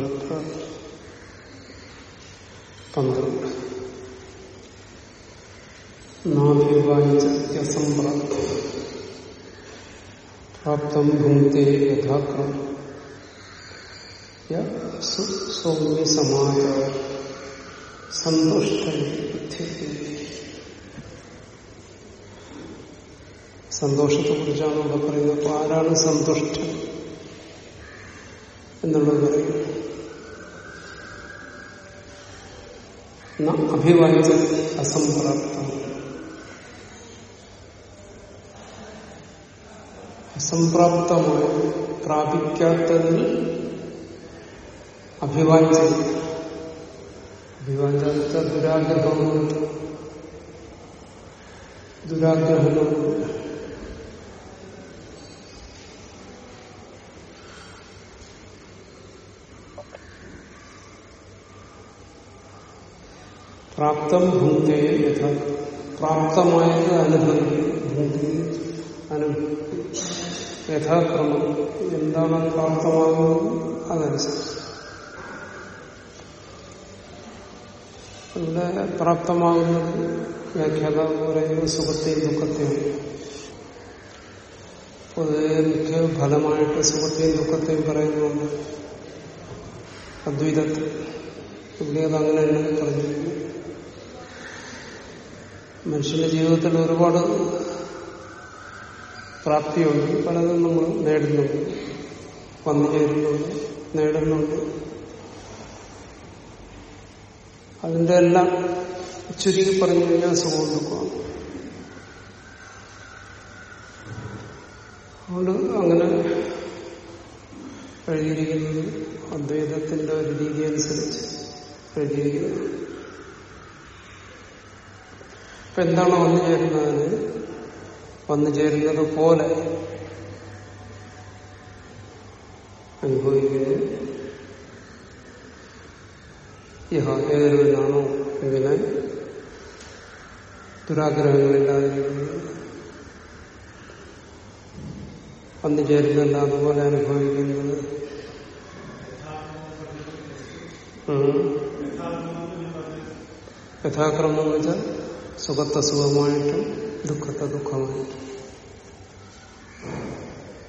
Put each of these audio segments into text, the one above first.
മുക്ഷോപാത്ര പന്ത്രണ്ട്. പ്രാപ്തം ഭുങ്ക്തേ യഥാക്രം. സൗമ്യസമായ സന്തുഷ്ട സന്തോഷത്തെ കുറിച്ചാണ് ഇവിടെ പറയുന്നത്. അപ്പൊ ആരാണ് സന്തുഷ്ടൻ എന്നുള്ളത് പറയുന്നത് അഭിവാഞ്ച അസംപ്രാപ്തം അസംപ്രാപ്തമായി പ്രാപിക്കാത്തതിൽ അഭിവാഞ്ച അഭിവാഞ്ച ദുരാഗ്രഹം ദുരാഗ്രഹം പ്രാപ്തം ഭൂത്തെ യഥ പ്രാപ്തമായത് അനുഭവിക്കും അനു യഥാക്രമം എന്താണ് പ്രാപ്തമാകുന്നത് അതനുസരിച്ച് ഇവിടെ പ്രാപ്തമാകുന്നത് വ്യാഖ്യാതാവ് പറയുന്നത് സുഖത്തെയും ദുഃഖത്തെയും പൊതുവെ മുഖ്യ ഫലമായിട്ട് സുഖത്തെയും ദുഃഖത്തെയും പറയുന്നുണ്ട് അദ്വൈതത്തിൽ ഇവിടെ അത് അങ്ങനെ തന്നെ പറഞ്ഞിരിക്കുന്നു മനുഷ്യന്റെ ജീവിതത്തിൽ ഒരുപാട് പ്രാപ്തിയുണ്ട്. പലതും നമ്മൾ നേടുന്നുണ്ട്. വന്നു ചേരുന്നുണ്ട്. നേടുന്നുണ്ട്. അതിന്റെ എല്ലാം ചുരുക്കി പറഞ്ഞു കഴിഞ്ഞാൽ സുഖം ദുഃഖമാണ് അതുകൊണ്ട് അങ്ങനെ എഴുതിയിരിക്കുന്നത് അദ്വൈതത്തിന്റെ ഒരു രീതി അനുസരിച്ച് എഴുതിയിരിക്കുന്നത് ഇപ്പൊ എന്താണ് വന്നു ചേരുന്നതിന് വന്നു ചേരുന്നത് പോലെ. അനുഭവിക്കുന്നത് ഏതൊരുവനാണോ ഇങ്ങനെ ദുരാഗ്രഹങ്ങളില്ലാതിരിക്കുന്നത് വന്നു ചേരുന്നില്ല അതുപോലെ അനുഭവിക്കുന്നത്? യഥാക്രമം എന്ന് വെച്ചാൽ സുഖത്തെ സുഖമായിട്ടും ദുഃഖത്തെ ദുഃഖമായിട്ടും.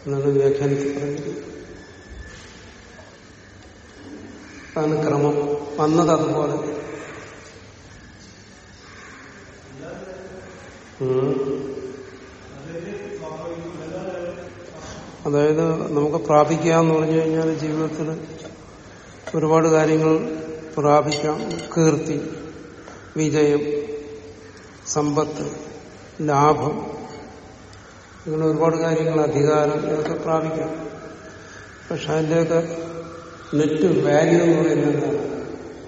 എന്നാണ് വ്യാഖ്യാനത്തിൽ പറയുന്നത് അതാണ് ക്രമം. വന്നത് അതുപോലെ. അതായത് നമുക്ക് പ്രാപിക്കുക എന്ന് പറഞ്ഞു കഴിഞ്ഞാൽ ജീവിതത്തിൽ ഒരുപാട് കാര്യങ്ങൾ പ്രാപിക്കാം. കീർത്തി വിജയം സമ്പത്ത് ലാഭം ഇങ്ങനെ ഒരുപാട് കാര്യങ്ങൾ അധികാരം ഇതൊക്കെ പ്രാപിക്കാം പക്ഷെ അതിന്റെയൊക്കെ നെറ്റ് വാല്യൂ എന്ന് പറയുന്നത്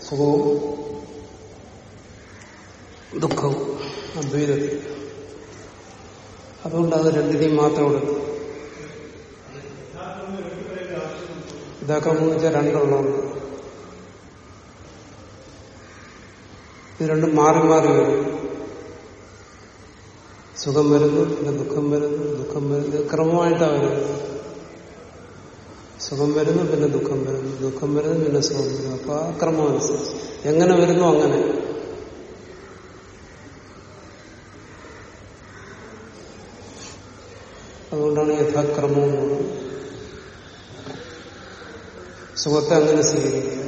സുഖവും ദുഃഖവും അദ്വൈതത്തിൽ. അതുകൊണ്ട് അത് രണ്ടിനെയും മാത്രം എടുക്കും ഇതൊക്കെ എന്ന് വെച്ചാൽ രണ്ടെണ്ണമുണ്ട് ഇത് രണ്ടും മാറി മാറി വരും. സുഖം വരുന്നു പിന്നെ ദുഃഖം വരുന്നു ദുഃഖം വരുന്നു. ഇത് ക്രമമായിട്ടാണ് വരുന്നത്. സുഖം വരുന്നു പിന്നെ ദുഃഖം വരുന്നു. ദുഃഖം വരുന്നു പിന്നെ സുഖം വരുന്നു. അപ്പൊ ആ ക്രമം അനുസരിച്ച്. എങ്ങനെ വരുന്നു അങ്ങനെ. അതുകൊണ്ടാണ് യഥാക്രമം എന്ന് പറയുന്നത് സുഖത്തെ അങ്ങനെ സ്വീകരിക്കുക.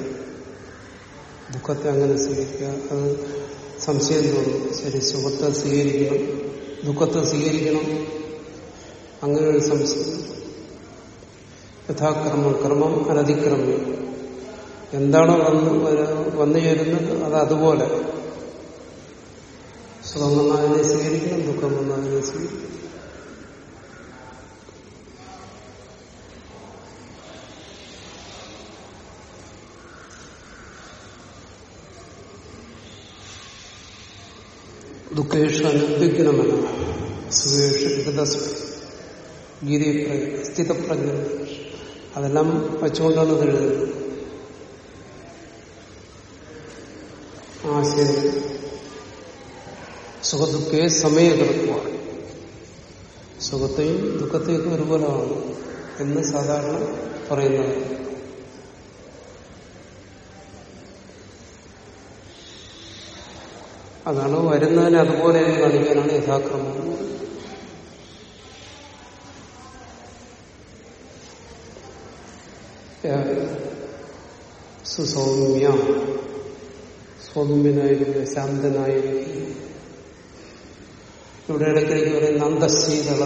ദുഃഖത്തെ അങ്ങനെ സ്വീകരിക്കുക. അത് സംശയം തോന്നും. ശരി സുഖത്തെ സ്വീകരിക്കണം. ദുഃഖത്തെ സ്വീകരിക്കണം. അങ്ങനെ ഒരു സംശയം യഥാക്രമം ക്രമം അനതിക്രമം എന്താണോ വന്ന് വന്നു ചേരുന്നത് അത് അതുപോലെ. സുഖം വന്നതിനെ സ്വീകരിക്കണം ദുഃഖം വന്നതിനെ സ്വീകരിക്കണം. ദുഃഖേഷു അനുദ്വിഗ്നമല്ല സുഖേഷു വിഗതസ്മി ഗീതയെ സ്ഥിതപ്രജ്ഞ അതെല്ലാം വച്ചുകൊണ്ടാണ് ഇത് എഴുതുന്നത് ആശയം സുഖദുഃഖയെ സമയകൃത്വമാണ് സുഖത്തെയും ദുഃഖത്തെയൊക്കെ ഒരുപോലെയാണ് എന്ന് സാധാരണ പറയുന്നത് അതാണ് വരുന്നതിനെ അതുപോലെ കാണിക്കാനാണ് യഥാക്രമം. സുസൗമ്യ സൗമ്യനായിരിക്കുക ശാന്തനായിരിക്കുക ഇവിടെ ഇടയ്ക്കിടയ്ക്ക് പറയുന്ന അന്തശീതള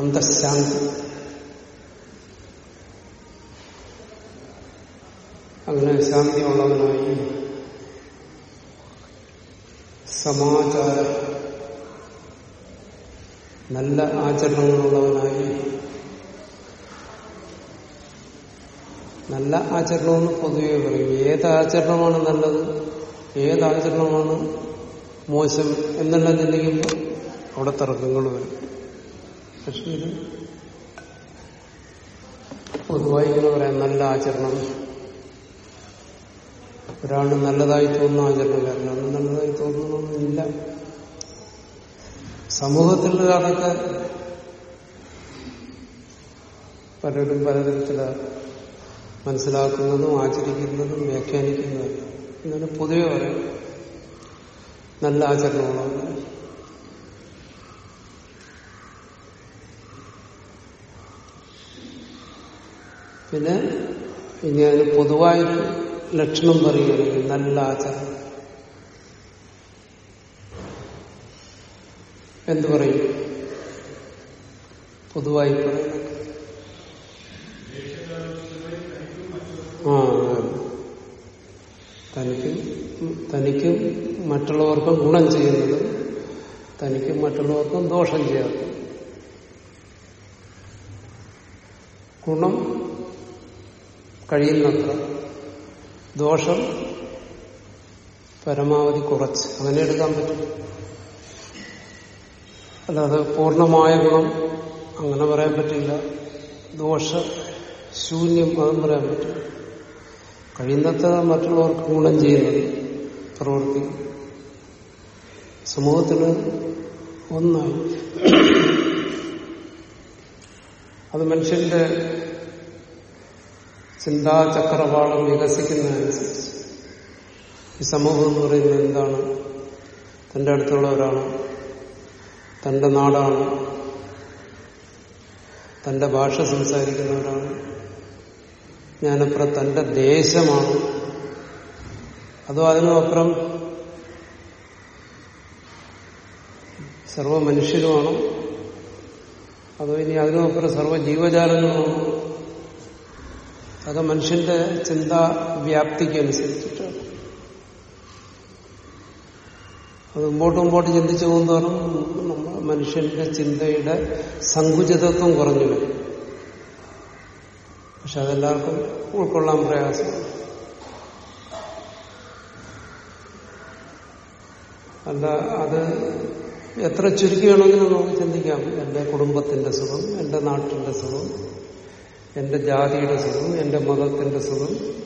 അന്തശാന്തി അങ്ങനെ ശാന്തിയുള്ളവനായി സമാചാര നല്ല ആചരണങ്ങളുള്ളവനായി. നല്ല ആചരണമെന്ന് പൊതുവെ പറയും. ഏത് ആചരണമാണ് നല്ലത്? ഏത് ആചരണമാണ് മോശം എന്നെല്ലാം ചിന്തിക്കുമ്പോൾ അവിടെ തർക്കങ്ങൾ വരും. പക്ഷെ ഇത് പൊതുവായി പറയാം. നല്ല ആചരണം. ഒരാളിന് നല്ലതായി തോന്നുന്ന ആചരണം ഒരാളിന് നല്ലതായി തോന്നുന്നൊന്നുമില്ല സമൂഹത്തിൽ അതൊക്കെ പലരും പലതരത്തിലാണ് മനസ്സിലാക്കുന്നതും ആചരിക്കുന്നതും വ്യാഖ്യാനിക്കുന്നതും ഇങ്ങനെ പൊതുവെ പറയാം. നല്ല ആചരണങ്ങളാണ്. പിന്നെ ഇനി അതിന് പൊതുവായൊരു ലക്ഷണം പറയുകയാണെങ്കിൽ നല്ല ആചാരം എന്തു പറയും? പൊതുവായി പറയും. തനിക്കും തനിക്ക് മറ്റുള്ളവർക്കും ഗുണം ചെയ്യുന്നത് തനിക്കും മറ്റുള്ളവർക്കും ദോഷം ചെയ്യാത്ത ഗുണം കഴിയുന്നത്ര ദോഷം പരമാവധി കുറച്ച്. അങ്ങനെ എടുക്കാൻ പറ്റും. അല്ലാതെ പൂർണമായ ഗുണം അങ്ങനെ പറയാൻ പറ്റില്ല. ദോഷ ശൂന്യം അതും പറയാൻ പറ്റും കഴിയുന്നത്ര മറ്റുള്ളവർക്ക് ഗുണം ചെയ്യുന്നത് പ്രവൃത്തി. സമൂഹത്തിന് ഒന്നായി. അത് മനുഷ്യന്റെ ചിന്താചക്രവാളം വികസിക്കുന്നതനുസരിച്ച് ഈ സമൂഹം എന്ന് പറയുന്നത് എന്താണ്? തന്റെ അടുത്തുള്ളവരാണ് തന്റെ നാടാണ് തന്റെ ഭാഷ സംസാരിക്കുന്നവരാണ് ഞാനപ്പുറം തന്റെ ദേശമാണ്. അതോ അതിനുമപ്പുറം സർവ മനുഷ്യരുമാണോ അതോ ഇനി അതിനുമപ്പുറം സർവ ജീവജാലങ്ങളുമാണോ അത് മനുഷ്യന്റെ ചിന്താ വ്യാപ്തിക്ക് അനുസരിച്ചിട്ടാണ് അത് മുമ്പോട്ട് മുമ്പോട്ട് ചിന്തിച്ചു പോകുന്നതോറും മനുഷ്യന്റെ ചിന്തയുടെ സങ്കുചിതത്വം കുറഞ്ഞു വരും. പക്ഷെ അതെല്ലാവർക്കും ഉൾക്കൊള്ളാൻ പ്രയാസം. അല്ല അത് എത്ര ചുരുക്കുകയാണെങ്കിലും നമുക്ക് ചിന്തിക്കാം. എന്റെ കുടുംബത്തിന്റെ സുഖം എന്റെ നാട്ടിന്റെ സുഖം എന്റെ ജാതിയുടെ സുഖം എന്റെ മതത്തിന്റെ സുഖം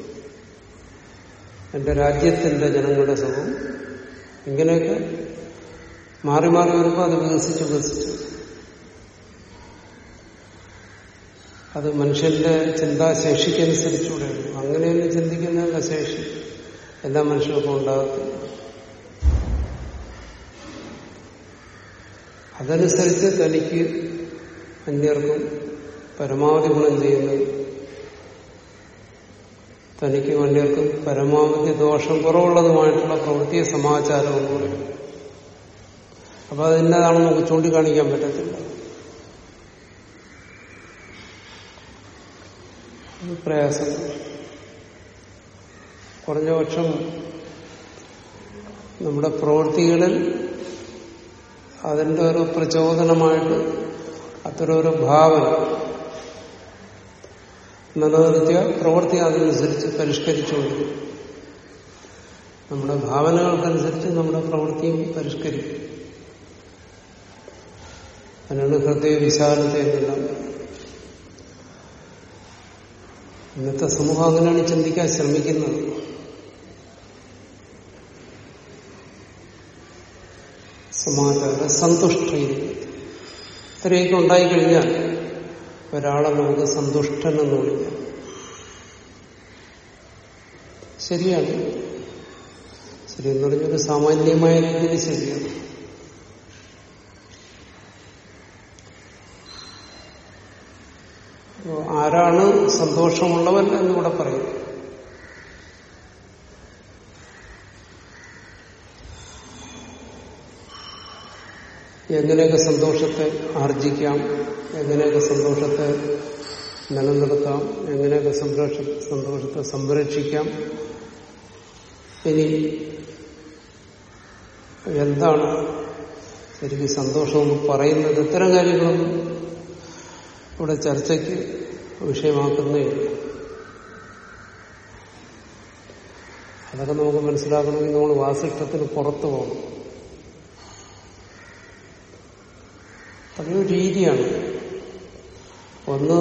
എന്റെ രാജ്യത്തിന്റെ ജനങ്ങളുടെ സുഖം. ഇങ്ങനെയൊക്കെ മാറി മാറി വരുമ്പോൾ അത് വികസിച്ച് വികസിച്ചു. അത് മനുഷ്യന്റെ ചിന്താശേഷിക്കനുസരിച്ചുകൂടെയാണ് അങ്ങനെയൊന്നും ചിന്തിക്കുന്ന ശേഷി. എല്ലാ മനുഷ്യർക്കും ഉണ്ടാകത്തില്ല. അതനുസരിച്ച് തനിക്ക് അന്യർക്കും പരമാവധി ഗുണം ചെയ്യുന്നത് തനിക്ക് വേണ്ടിയവർക്ക് പരമാവധി ദോഷം കുറവുള്ളതുമായിട്ടുള്ള പ്രവൃത്തിയെ സമാചാരവും പറയും അപ്പൊ അതിന്റെതാണെന്ന് നമുക്ക് ചൂണ്ടിക്കാണിക്കാൻ പറ്റത്തില്ല. പ്രയാസം. കുറഞ്ഞ പക്ഷം നമ്മുടെ പ്രവൃത്തികളിൽ അതിന്റെ ഒരു പ്രചോദനമായിട്ട് അത്തരം ഒരു ഭാവന നിലനിർത്തിയ പ്രവൃത്തി അതിനനുസരിച്ച് പരിഷ്കരിച്ചുകൊണ്ട് നമ്മുടെ ഭാവനകൾക്കനുസരിച്ച് നമ്മുടെ പ്രവൃത്തിയും പരിഷ്കരിക്കും. അതിനാണ് ഹൃദയ വിശാലതയെല്ലാം ഇന്നത്തെ സമൂഹം അങ്ങനെയാണ് ചിന്തിക്കാൻ ശ്രമിക്കുന്നത്. സമാചാര സന്തുഷ്ടയിരിക്കും ഇത്രയൊക്കെ ഉണ്ടായിക്കഴിഞ്ഞാൽ ഒരാളെ നമുക്ക് സന്തുഷ്ടൻ എന്ന് വിളിക്കാം. ശരിയാണ്. ശരി എന്ന് പറഞ്ഞൊരു സാമാന്യമായ രീതിയിൽ ശരിയാണ്. ആരാണ് സന്തോഷമുള്ളവൻ എന്നിവിടെ പറയും. എങ്ങനെയൊക്കെ സന്തോഷത്തെ ആർജിക്കാം? എങ്ങനെയൊക്കെ സന്തോഷത്തെ നിലനിർത്താം എങ്ങനെയൊക്കെ സന്തോഷ സന്തോഷത്തെ സംരക്ഷിക്കാം. ഇനി എന്താണ് ശരിക്കും സന്തോഷമെന്ന് പറയുന്നത്? ഇത്തരം കാര്യങ്ങളൊന്നും ഇവിടെ ചർച്ചയ്ക്ക് വിഷയമാക്കുന്നേ അതൊക്കെ നമുക്ക് മനസ്സിലാക്കണമെങ്കിൽ നമ്മൾ വാസിഷ്ടത്തിന് പുറത്തു പോകണം. അതൊരു രീതിയാണ്. ഒന്ന്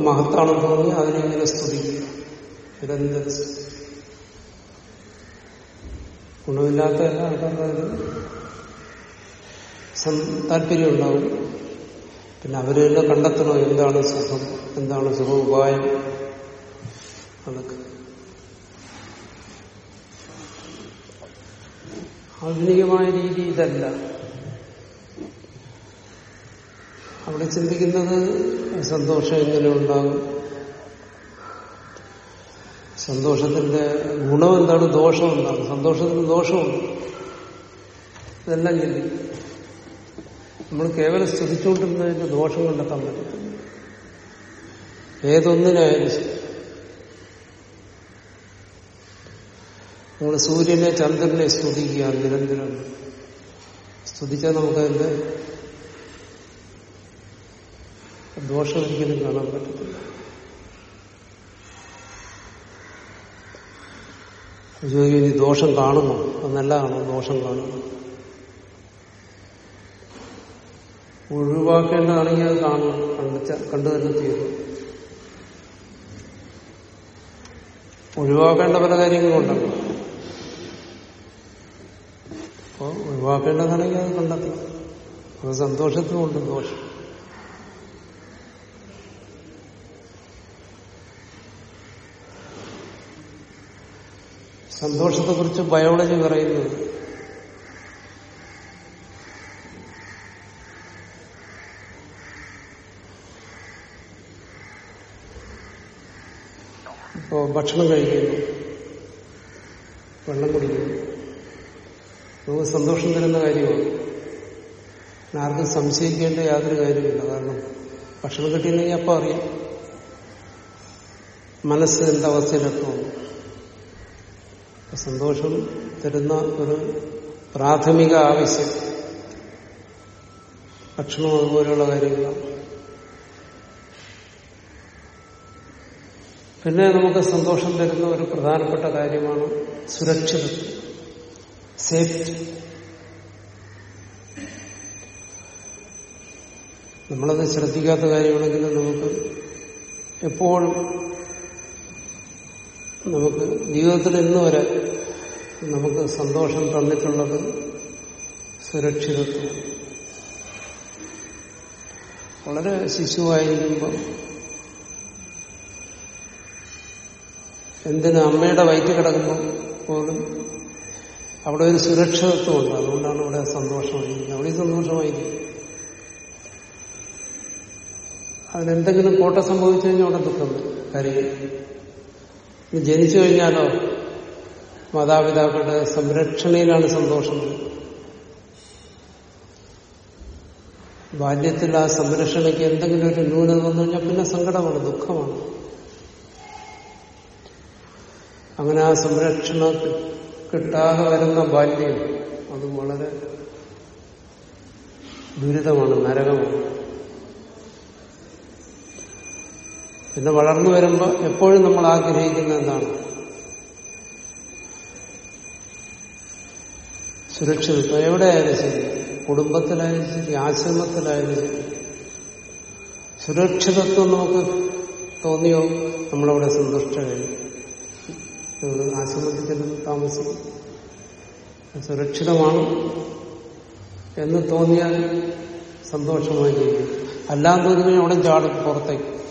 മഹത്താണെന്ന് തോന്നി അതിനെങ്ങനെ സ്തുതിക്കുക നിരന്തരം ഗുണമില്ലാത്ത എല്ലാ ആൾക്കാരുടെ താല്പര്യം ഉണ്ടാവും. പിന്നെ അവർ തന്നെ കണ്ടെത്തണോ എന്താണ് സുഖം? എന്താണ് സുഖ ഉപായം അതൊക്കെ. ആധുനികമായ രീതി ഇതല്ല. അവിടെ ചിന്തിക്കുന്നത് സന്തോഷം എങ്ങനെ ഉണ്ടാകും? സന്തോഷത്തിന്റെ ഗുണം എന്താണ്? ദോഷം എന്താണ്? സന്തോഷത്തിന് ദോഷമുണ്ട്. ഇതെല്ലാം ചിന്തിക്കും നമ്മൾ കേവലം സ്തുതിച്ചുകൊണ്ടിരുന്നതിന്റെ ദോഷം കണ്ടെത്താൻ പറ്റത്തില്ല. ഏതൊന്നിനായാലും നമ്മൾ സൂര്യനെ ചന്ദ്രനെ സ്തുതിക്കുക നിരന്തരം സ്തുതിച്ചാൽ നമുക്കതിന്റെ ദോഷം ഒരിക്കലും കാണാൻ പറ്റത്തില്ല. ചോദിക്കും ഇനി ദോഷം കാണുന്നു അത് നല്ലതാണോ ദോഷം കാണുന്നു ഒഴിവാക്കേണ്ടതാണെങ്കിൽ അത് കാണണം കണ്ട കണ്ടു തന്നെ തീരും ഒഴിവാക്കേണ്ട പല കാര്യങ്ങളുണ്ടല്ലോ അപ്പോൾ ഒഴിവാക്കേണ്ടതാണെങ്കിൽ അത് കണ്ടെത്തണം. അത് സന്തോഷത്തിനുമുണ്ട് ദോഷം. സന്തോഷത്തെക്കുറിച്ച് ബയോളജി പറയുന്നത് ഇപ്പോ ഭക്ഷണം കഴിക്കുന്നു. വെള്ളം കുടിക്കുന്നു. നമുക്ക് സന്തോഷം തരുന്ന കാര്യമാണ്. ആർക്കും സംശയിക്കേണ്ട യാതൊരു കാര്യമില്ല കാരണം ഭക്ഷണം കിട്ടിയില്ലെങ്കിൽ അപ്പം അറിയാം. മനസ്സ് എന്തവസ്ഥയിലെത്തും സന്തോഷം തരുന്ന ഒരു പ്രാഥമിക ആവശ്യം. ഭക്ഷണം അതുപോലെയുള്ള കാര്യങ്ങളാണ്. പിന്നെ നമുക്ക് സന്തോഷം തരുന്ന ഒരു പ്രധാനപ്പെട്ട കാര്യമാണ് സുരക്ഷിതത്വം. സേഫ്റ്റി. നമ്മളത് ശ്രദ്ധിക്കാത്ത കാര്യമാണെങ്കിൽ നമുക്ക് എപ്പോഴും നമുക്ക് ജീവിതത്തിൽ ഇന്ന് വരെ നമുക്ക് സന്തോഷം തന്നിട്ടുള്ളത് സുരക്ഷിതത്വം. വളരെ ശിശുവായിരിക്കുമ്പോൾ എന്തിനു അമ്മയുടെ വയറ്റ് കിടക്കുമ്പോൾ പോലും അവിടെ ഒരു സുരക്ഷിതത്വം ഉണ്ട്. അതുകൊണ്ടാണ് ഇവിടെ സന്തോഷമായിരിക്കുന്നത്. അവിടെ സന്തോഷമായിരിക്കും. അതിനെന്തെങ്കിലും കോട്ട സംഭവിച്ചു കഴിഞ്ഞാൽ അവിടെ ദുഃഖം കരയും ജനിച്ചു കഴിഞ്ഞാലോ മാതാപിതാക്കളുടെ സംരക്ഷണയിലാണ് സന്തോഷം. ബാല്യത്തിൽ ആ സംരക്ഷണയ്ക്ക് എന്തെങ്കിലും ഒരു ന്യൂനത വന്നു കഴിഞ്ഞാൽ പിന്നെ സങ്കടമാണ് ദുഃഖമാണ്. അങ്ങനെ ആ സംരക്ഷണ കിട്ടാതെ വരുന്ന ബാല്യം അതും വളരെ ദുരിതമാണ് നരകമാണ്. പിന്നെ വളർന്നു വരുമ്പോൾ എപ്പോഴും നമ്മൾ ആഗ്രഹിക്കുന്ന എന്താണ് സുരക്ഷിതത്വം. എവിടെയായാലും ശരി. കുടുംബത്തിലായാലും ശരി. ആശ്രമത്തിലായാലും ശരി. സുരക്ഷിതത്വം നമുക്ക് തോന്നിയോ? നമ്മളവിടെ സന്തുഷ്ട കഴിയും ആശ്രമത്തിൽ ചെന്ന് താമസിക്കും. സുരക്ഷിതമാണ് എന്ന് തോന്നിയാൽ സന്തോഷമായി ജീവിക്കും. അല്ലാന്ന് തോന്നി അവിടെ ചാടും പുറത്തേക്ക്.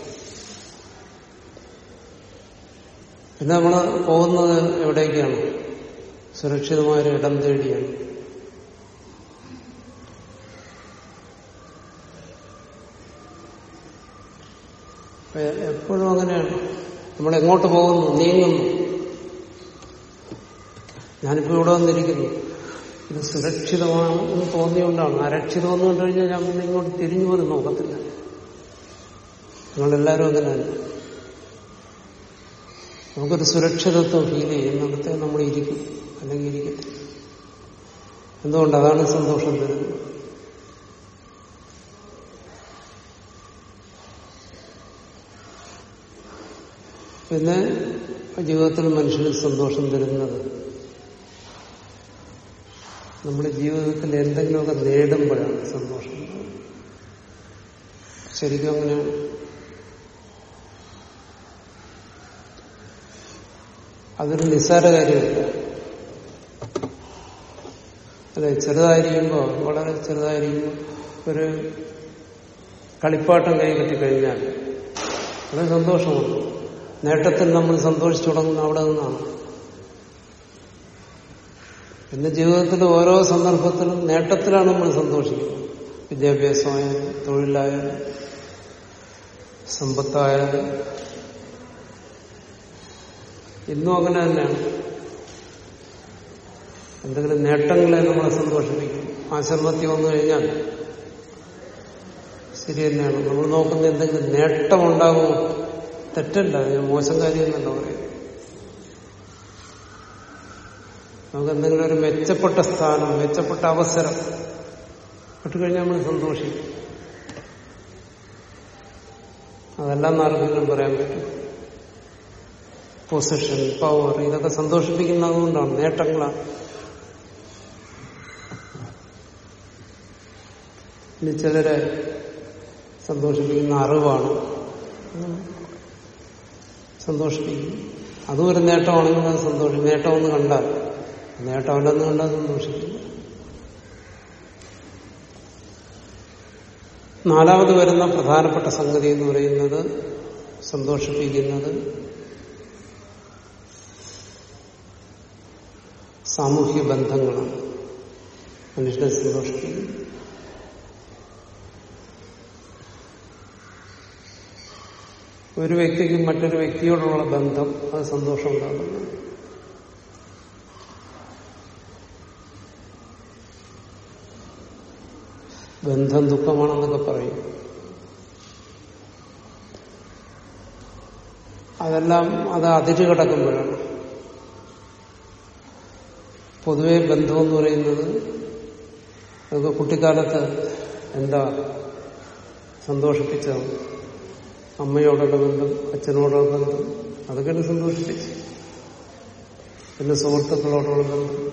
പിന്നെ നമ്മൾ പോകുന്നത് എവിടേക്കാണ്? സുരക്ഷിതമായൊരു ഇടം തേടിയാണ്. എപ്പോഴും അങ്ങനെയാണ്. നമ്മൾ എങ്ങോട്ട് പോകുന്നു? നീങ്ങുന്നു. ഞാനിപ്പോ ഇവിടെ വന്നിരിക്കുന്നു. ഇത് സുരക്ഷിതമാണെന്ന് തോന്നിയുകൊണ്ടാണ് അരക്ഷിതം എന്ന് കണ്ടു കഴിഞ്ഞാൽ ഞാൻ ഇങ്ങോട്ട് തിരിഞ്ഞു പോലും നോക്കത്തില്ല. നിങ്ങളെല്ലാവരും അങ്ങനെയാണ്. നമുക്കൊരു സുരക്ഷിതത്വം ഫീൽ ചെയ്യുന്നിടത്തെ നമ്മൾ ഇരിക്കും. അല്ലെങ്കിൽ ഇരിക്കും എന്തുകൊണ്ട്? അതാണ് സന്തോഷം തരുന്നത്. പിന്നെ ജീവിതത്തിൽ മനുഷ്യന് സന്തോഷം തരുന്നത്. നമ്മുടെ ജീവിതത്തിൽ എന്തെങ്കിലുമൊക്കെ നേടുമ്പോഴാണ് സന്തോഷം. ശരിക്കും അങ്ങനെയാണ് അതൊരു നിസ്സാര കാര്യമല്ല? അതെ ചെറുതായിരിക്കുമ്പോ വളരെ ചെറുതായിരിക്കും ഒരു കളിപ്പാട്ടം കൈ കിട്ടിക്കഴിഞ്ഞാൽ വളരെ സന്തോഷമാണ്. നേട്ടത്തിൽ നമ്മൾ സന്തോഷിച്ചു തുടങ്ങുന്ന അവിടെ നിന്നാണ്. പിന്നെ ജീവിതത്തിൽ ഓരോ സന്ദർഭത്തിലും നേട്ടത്തിലാണ് നമ്മൾ സന്തോഷിക്കുന്നത്. വിദ്യാഭ്യാസമായാലും തൊഴിലായാലും സമ്പത്തായാലും ഇന്നും അങ്ങനെ തന്നെയാണ്. എന്തെങ്കിലും നേട്ടങ്ങളെ നമ്മളെ സന്തോഷിപ്പിക്കും. ആശ്രമത്തിൽ വന്നു കഴിഞ്ഞാൽ ശരി തന്നെയാണ്. നമ്മൾ നോക്കുന്ന എന്തെങ്കിലും നേട്ടമുണ്ടാകുമോ? തെറ്റല്ല. അത് മോശം കാര്യമെന്നല്ല പറയും നമുക്ക് എന്തെങ്കിലും ഒരു മെച്ചപ്പെട്ട സ്ഥാനം മെച്ചപ്പെട്ട അവസരം കിട്ടിക്കഴിഞ്ഞാൽ നമ്മൾ സന്തോഷിക്കും. അതെല്ലാം ആർക്കെങ്കിലും പറയാൻ പറ്റും പൊസിഷൻ പവർ ഇതൊക്കെ സന്തോഷിപ്പിക്കുന്നതുകൊണ്ടാണ് നേട്ടങ്ങളാണ്. ഇനി ചിലരെ സന്തോഷിപ്പിക്കുന്ന അറിവാണ്. സന്തോഷിപ്പിക്കും. അതും ഒരു നേട്ടമാണെങ്കിൽ അത് സന്തോഷിക്കും നേട്ടമൊന്ന് കണ്ടാൽ നേട്ടമല്ലെന്ന് കണ്ടാൽ സന്തോഷിക്കും. നാലാമത് വരുന്ന പ്രധാനപ്പെട്ട സംഗതി എന്ന് പറയുന്നത് സന്തോഷിപ്പിക്കുന്നത് സാമൂഹ്യ ബന്ധങ്ങളാണ് മനുഷ്യനെ സന്തോഷിപ്പിക്കുന്നത് ഒരു വ്യക്തിക്കും മറ്റൊരു വ്യക്തിയോടുള്ള ബന്ധം അത് സന്തോഷം ഉണ്ടാകുന്നു ബന്ധം ദുഃഖമാണെന്നൊക്കെ പറയും. അതെല്ലാം അത് അതിര് കിടക്കുമ്പോഴാണ് പൊതുവെ ബന്ധമെന്ന് പറയുന്നത് നമുക്ക് കുട്ടിക്കാലത്ത് എന്താ സന്തോഷിപ്പിച്ചത് അമ്മയോടുള്ള ബന്ധം അച്ഛനോടുള്ള ബന്ധം അതൊക്കെയാണ് സന്തോഷിപ്പിച്ചു. പിന്നെ സുഹൃത്തുക്കളോടുള്ള ബന്ധം.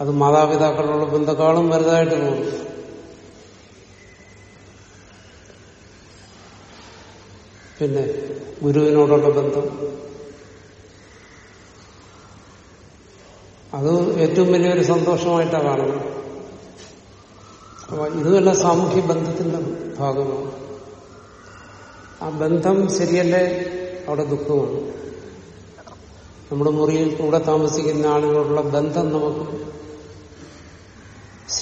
അത് മാതാപിതാക്കളോടുള്ള ബന്ധക്കാളും വലുതായിട്ട് പോകും പിന്നെ ഗുരുവിനോടുള്ള ബന്ധം അത് ഏറ്റവും വലിയൊരു സന്തോഷമായിട്ടാണ് കാണുന്നത്. അപ്പൊ ഇതുമെല്ലാം സാമൂഹ്യ ബന്ധത്തിന്റെ ഭാഗമാണ്. ആ ബന്ധം ശരിയല്ലേ? അവിടെ ദുഃഖമാണ്. നമ്മുടെ മുറിയിൽ കൂടെ താമസിക്കുന്ന ആളുകളുള്ള ബന്ധം നമുക്ക്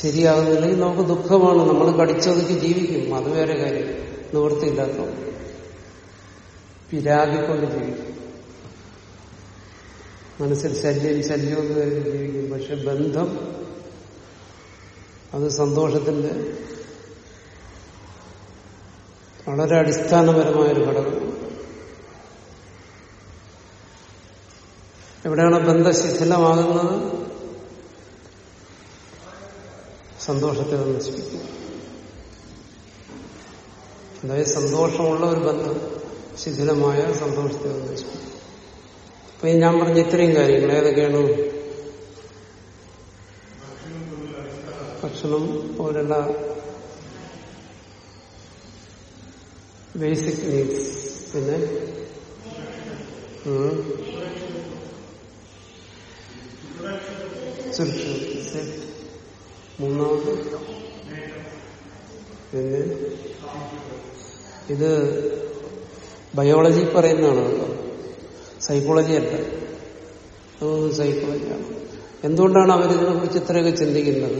ശരിയാകുന്നില്ലെങ്കിൽ നമുക്ക് ദുഃഖമാണ്. നമ്മൾ കടിച്ചൊതുക്കി ജീവിക്കും. അത് വേറെ കാര്യം. നിവൃത്തിയില്ലാത്ത പിരാഗിക്കൊണ്ട് ജീവിക്കും. മനസ്സിൽ ശല്യം ശല്യം എന്ന് ജീവിക്കും പക്ഷെ ബന്ധം അത് സന്തോഷത്തിന്റെ വളരെ അടിസ്ഥാനപരമായൊരു ഘടകമാണ് എവിടെയാണ് ബന്ധശിഥിലമാകുന്നത്? സന്തോഷത്തെ അത് നശിപ്പിക്കുക അതായത് സന്തോഷമുള്ള ഒരു ബന്ധം ശിഥിലമായ സന്തോഷത്തെ നശിപ്പിക്കും. അപ്പൊ ഞാൻ പറഞ്ഞ ഇത്രയും കാര്യങ്ങൾ. ഏതൊക്കെയാണ്? ഭക്ഷണം പോലുള്ള ബേസിക് നീഡ്സ് പിന്നെ? മൂന്നാമത്. പിന്നെ? ഇത് ബയോളജി പറയുന്നതാണ് കേട്ടോ സൈക്കോളജി അല്ല സൈക്കോളജിയാണ്. എന്തുകൊണ്ടാണ് അവരിതിനെ കുറിച്ച് ഇത്രയൊക്കെ ചിന്തിക്കുന്നത്?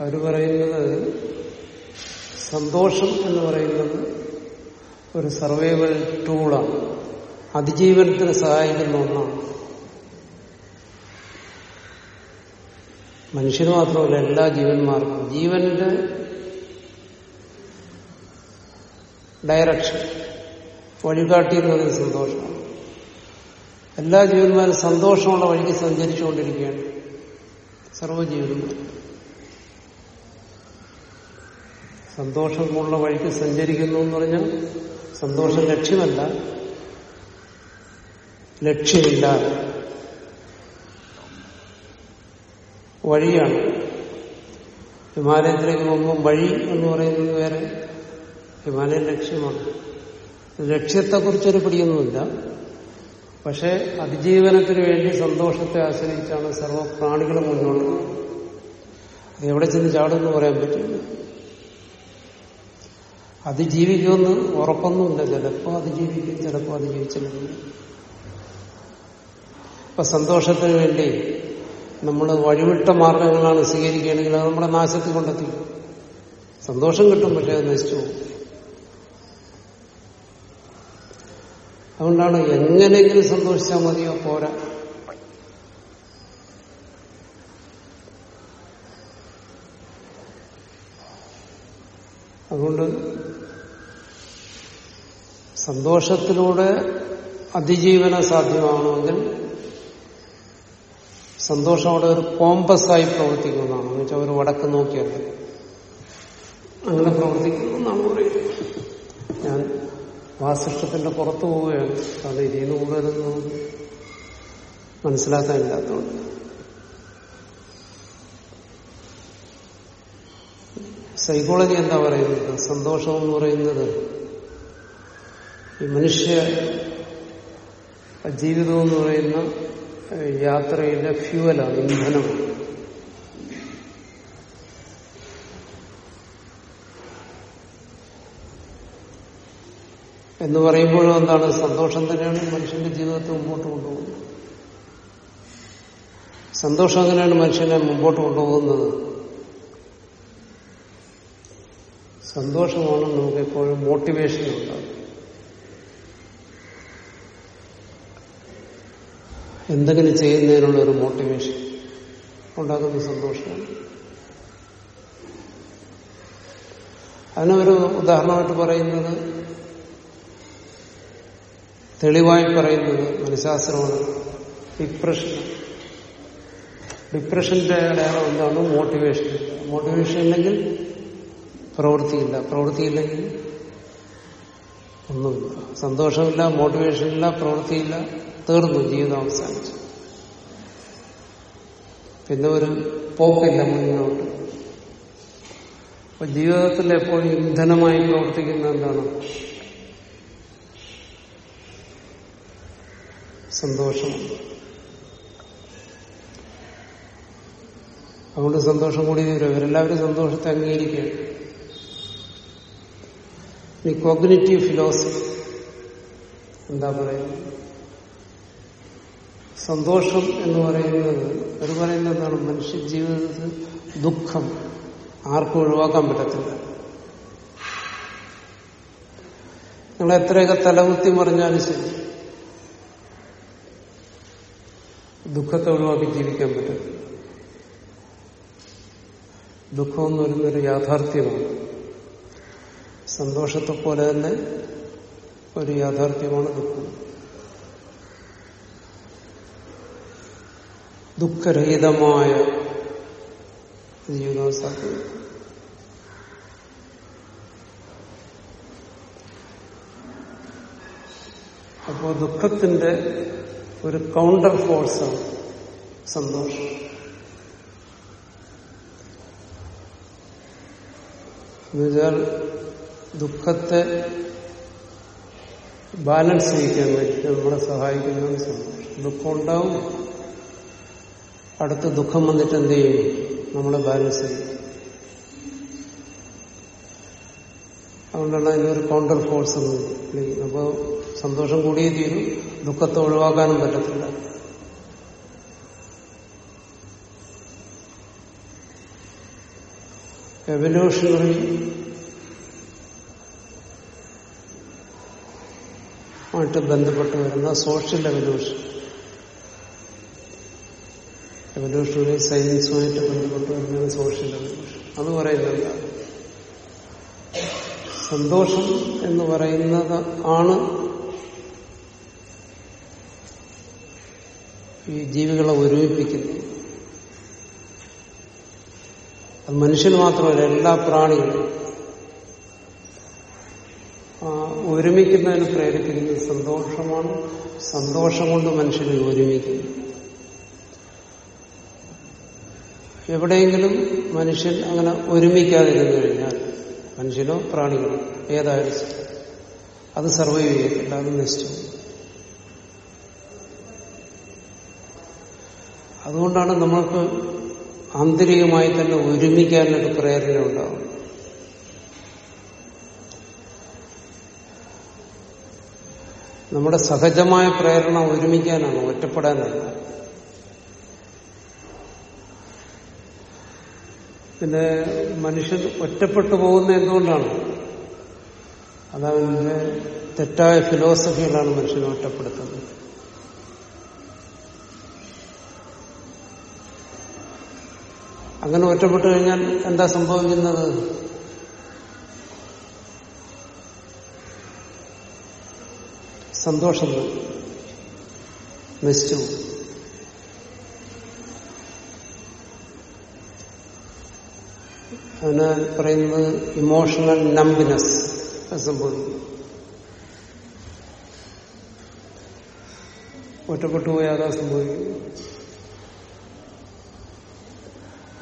അവർ പറയുന്നത് സന്തോഷം എന്ന് പറയുന്നത് ഒരു സർവൈവൽ ടൂളാണ്. അതിജീവനത്തിന് സഹായിക്കുന്ന ഒന്നാണ്. മനുഷ്യന് മാത്രമല്ല എല്ലാ ജീവന്മാർക്കും ജീവന്റെ ഡയറക്ഷൻ വഴികാട്ടി എന്ന് പറയുന്നത് സന്തോഷമാണ്. എല്ലാ ജീവന്മാരും സന്തോഷമുള്ള വഴിക്ക് സഞ്ചരിച്ചുകൊണ്ടിരിക്കുകയാണ്. സർവജീവന്മാരും സന്തോഷമുള്ള വഴിക്ക് സഞ്ചരിക്കുന്നു എന്ന് പറഞ്ഞാൽ സന്തോഷം ലക്ഷ്യമല്ല. ലക്ഷ്യമില്ല. വഴിയാണ്. ഹിമാലയത്തിലേക്ക് പോകുമ്പോൾ വഴി എന്ന് പറയുന്നത് വേറെ. ഹിമാലയം ലക്ഷ്യമാണ്. ലക്ഷ്യത്തെക്കുറിച്ചൊരു പിടിയൊന്നുമില്ല. പക്ഷെ അതിജീവനത്തിന് വേണ്ടി സന്തോഷത്തെ ആശ്രയിച്ചാണ് സർവപ്രാണികളും മുന്നോട്ട് എവിടെ ചെന്ന് ചാടുമെന്ന് പറയാൻ പറ്റില്ല. അതിജീവിക്കുമെന്ന് ഉറപ്പൊന്നുമില്ല. ചിലപ്പോൾ അതിജീവിക്കും ചിലപ്പോൾ അതിജീവിച്ചില്ലെങ്കിൽ അപ്പൊ സന്തോഷത്തിന് വേണ്ടി നമ്മൾ വഴിവിട്ട മാർഗങ്ങളാണ് സ്വീകരിക്കുകയാണെങ്കിൽ അത് നമ്മുടെ നാശത്തിൽ കൊണ്ടെത്തിക്കും. സന്തോഷം കിട്ടും പക്ഷെ അത് നശിച്ചു പോകും. അതുകൊണ്ടാണ് എങ്ങനെയെങ്കിലും സന്തോഷിച്ചാൽ മതിയോ പോരാ. അതുകൊണ്ട് സന്തോഷത്തിലൂടെ അതിജീവനം സാധ്യമാകണമെങ്കിൽ സന്തോഷം അവിടെ ഒരു കോമ്പസായി പ്രവർത്തിക്കുന്നതാണ്. എന്ന് വെച്ചാൽ ഒരു വടക്ക് നോക്കിയാൽ അങ്ങനെ പ്രവർത്തിക്കുന്നു എന്നാണ് പറയുന്നത്. ഞാൻ വാസിഷ്ടത്തിന്റെ പുറത്തു പോവുകയാണ്. കാരണം ഇതിന് കൂടുതലൊന്നും മനസ്സിലാക്കാനില്ലാത്തതുകൊണ്ട്. സൈക്കോളജി എന്താ പറയുന്നത്? സന്തോഷം എന്ന് പറയുന്നത് ഈ മനുഷ്യ ജീവിതം എന്ന് പറയുന്ന യാത്രയിലെ ഫ്യൂവലാണ് ഇന്ധനമാണ്. എന്ന് പറയുമ്പോഴും എന്താണ്? സന്തോഷം തന്നെയാണ് മനുഷ്യന്റെ ജീവിതത്തെ മുമ്പോട്ട് കൊണ്ടുപോകുന്നത്. സന്തോഷം എങ്ങനെയാണ് മനുഷ്യനെ മുമ്പോട്ട് കൊണ്ടുപോകുന്നത്. സന്തോഷമാണ് നമുക്ക് എപ്പോഴും മോട്ടിവേഷൻ ഉണ്ടാകും എന്തെങ്കിലും ചെയ്യുന്നതിനുള്ള ഒരു മോട്ടിവേഷൻ ഉണ്ടാക്കുന്ന സന്തോഷമാണ്. അതിനൊരു ഉദാഹരണമായിട്ട് പറയുന്നത് തെളിവായി പറയുന്നത് മനഃശാസ്ത്രമാണ് ഡിപ്രഷൻ ഡിപ്രഷന്റെ അടയാളം എന്താണ്? മോട്ടിവേഷൻ മോട്ടിവേഷൻ ഇല്ലെങ്കിൽ പ്രവൃത്തിയില്ല. പ്രവൃത്തിയില്ലെങ്കിൽ ഒന്നുമില്ല. സന്തോഷമില്ല മോട്ടിവേഷനില്ല പ്രവൃത്തിയില്ല തീർന്നു ജീവിതം അവസാനിച്ചു. പിന്നെ ഒരു പോക്കില്ല മുന്നോട്ട്. അപ്പൊ ജീവിതത്തിൽ എപ്പോഴും ഇന്ധനമായി പ്രവർത്തിക്കുന്ന എന്താണ്? സന്തോഷം. അതുകൊണ്ട് സന്തോഷം കൂടി വരും ഇവരെല്ലാവരും സന്തോഷത്തെ അംഗീകരിക്കുകയാണ്. ഈ കോഗ്നേറ്റീവ് ഫിലോസഫി എന്താ പറയുക സന്തോഷം എന്ന് പറയുന്നത് അവർ പറയുന്ന എന്താണ്? മനുഷ്യ ജീവിതത്തിൽ ദുഃഖം ആർക്കും ഒഴിവാക്കാൻ പറ്റത്തില്ല. നിങ്ങൾ എത്രയൊക്കെ തലകുത്തി മറിഞ്ഞാലും ശരി. ദുഃഖത്തെ ഒഴിവാക്കി ജീവിക്കാൻ പറ്റും. ദുഃഖം എന്ന് പറയുന്നൊരു യാഥാർത്ഥ്യമാണ്. സന്തോഷത്തെ പോലെ തന്നെ ഒരു യാഥാർത്ഥ്യമാണ് ദുഃഖം. ദുഃഖരഹിതമായ ജീവിതം സാധ്യത അപ്പോ ദുഃഖത്തിന്റെ ഒരു കൗണ്ടർ ഫോഴ്സാണ് സന്തോഷം. എന്നുവെച്ചാൽ ദുഃഖത്തെ ബാലൻസ് ചെയ്യിക്കാൻ വേണ്ടി നമ്മളെ സഹായിക്കുന്നതാണ് സന്തോഷം. ദുഃഖം അടുത്ത് ദുഃഖം വന്നിട്ട് എന്ത് ചെയ്യും? നമ്മളെ ബാലൻസ് ചെയ്യും. അതുകൊണ്ടാണ് അതിനൊരു കൗണ്ടർ ഫോഴ്സ് എന്ന് അപ്പോൾ സന്തോഷം കൂടിയേ തീരും. ദുഃഖത്തെ ഒഴിവാക്കാനും പറ്റത്തില്ല. എവല്യൂഷണറി ആയിട്ട് ബന്ധപ്പെട്ട് വരുന്ന സോഷ്യൽ എവല്യൂഷൻ എവല്യൂഷണറി സയൻസുമായിട്ട് ബന്ധപ്പെട്ട് വരുന്ന സോഷ്യൽ എവല്യൂഷൻ അത് പറയുന്നില്ല സന്തോഷം എന്ന് പറയുന്നത് ആണ് ഈ ജീവികളെ ഒരുമിപ്പിക്കുന്നു. അത് മനുഷ്യന് മാത്രമല്ല എല്ലാ പ്രാണികളും. ഒരുമിക്കുന്നതിന് പ്രേരിപ്പിക്കുന്നത് സന്തോഷമാണ്. സന്തോഷം കൊണ്ട് മനുഷ്യനെ ഒരുമിക്കുന്നു. എവിടെയെങ്കിലും മനുഷ്യൻ അങ്ങനെ ഒരുമിക്കാതിരുന്നു കഴിഞ്ഞാൽ മനുഷ്യനോ പ്രാണികളോ ഏതായാലും അത് സർവൈവ് ചെയ്യത്തില്ല അത് നശിച്ചു അതുകൊണ്ടാണ് നമ്മൾക്ക് ആന്തരികമായി തന്നെ ഒരുമിക്കാനൊരു പ്രേരണ ഉണ്ടാവും നമ്മുടെ സഹജമായ പ്രേരണ ഒരുമിക്കാനാണ് ഒറ്റപ്പെടാനല്ല. പിന്നെ മനുഷ്യൻ ഒറ്റപ്പെട്ടു പോകുന്ന എന്തുകൊണ്ടാണ്? അതവന്റെ തെറ്റായ ഫിലോസഫികളാണ് മനുഷ്യനെ ഒറ്റപ്പെടുത്തുന്നത്. അങ്ങനെ ഒറ്റപ്പെട്ടു കഴിഞ്ഞാൽ എന്താ സംഭവിക്കുന്നത്? സന്തോഷം നശിച്ചു അതിന് പറയുന്നത് ഇമോഷണൽ നമ്പിനെസ് സംഭവിക്കും. ഒറ്റപ്പെട്ടു പോയാൽ അതാ സംഭവിക്കും.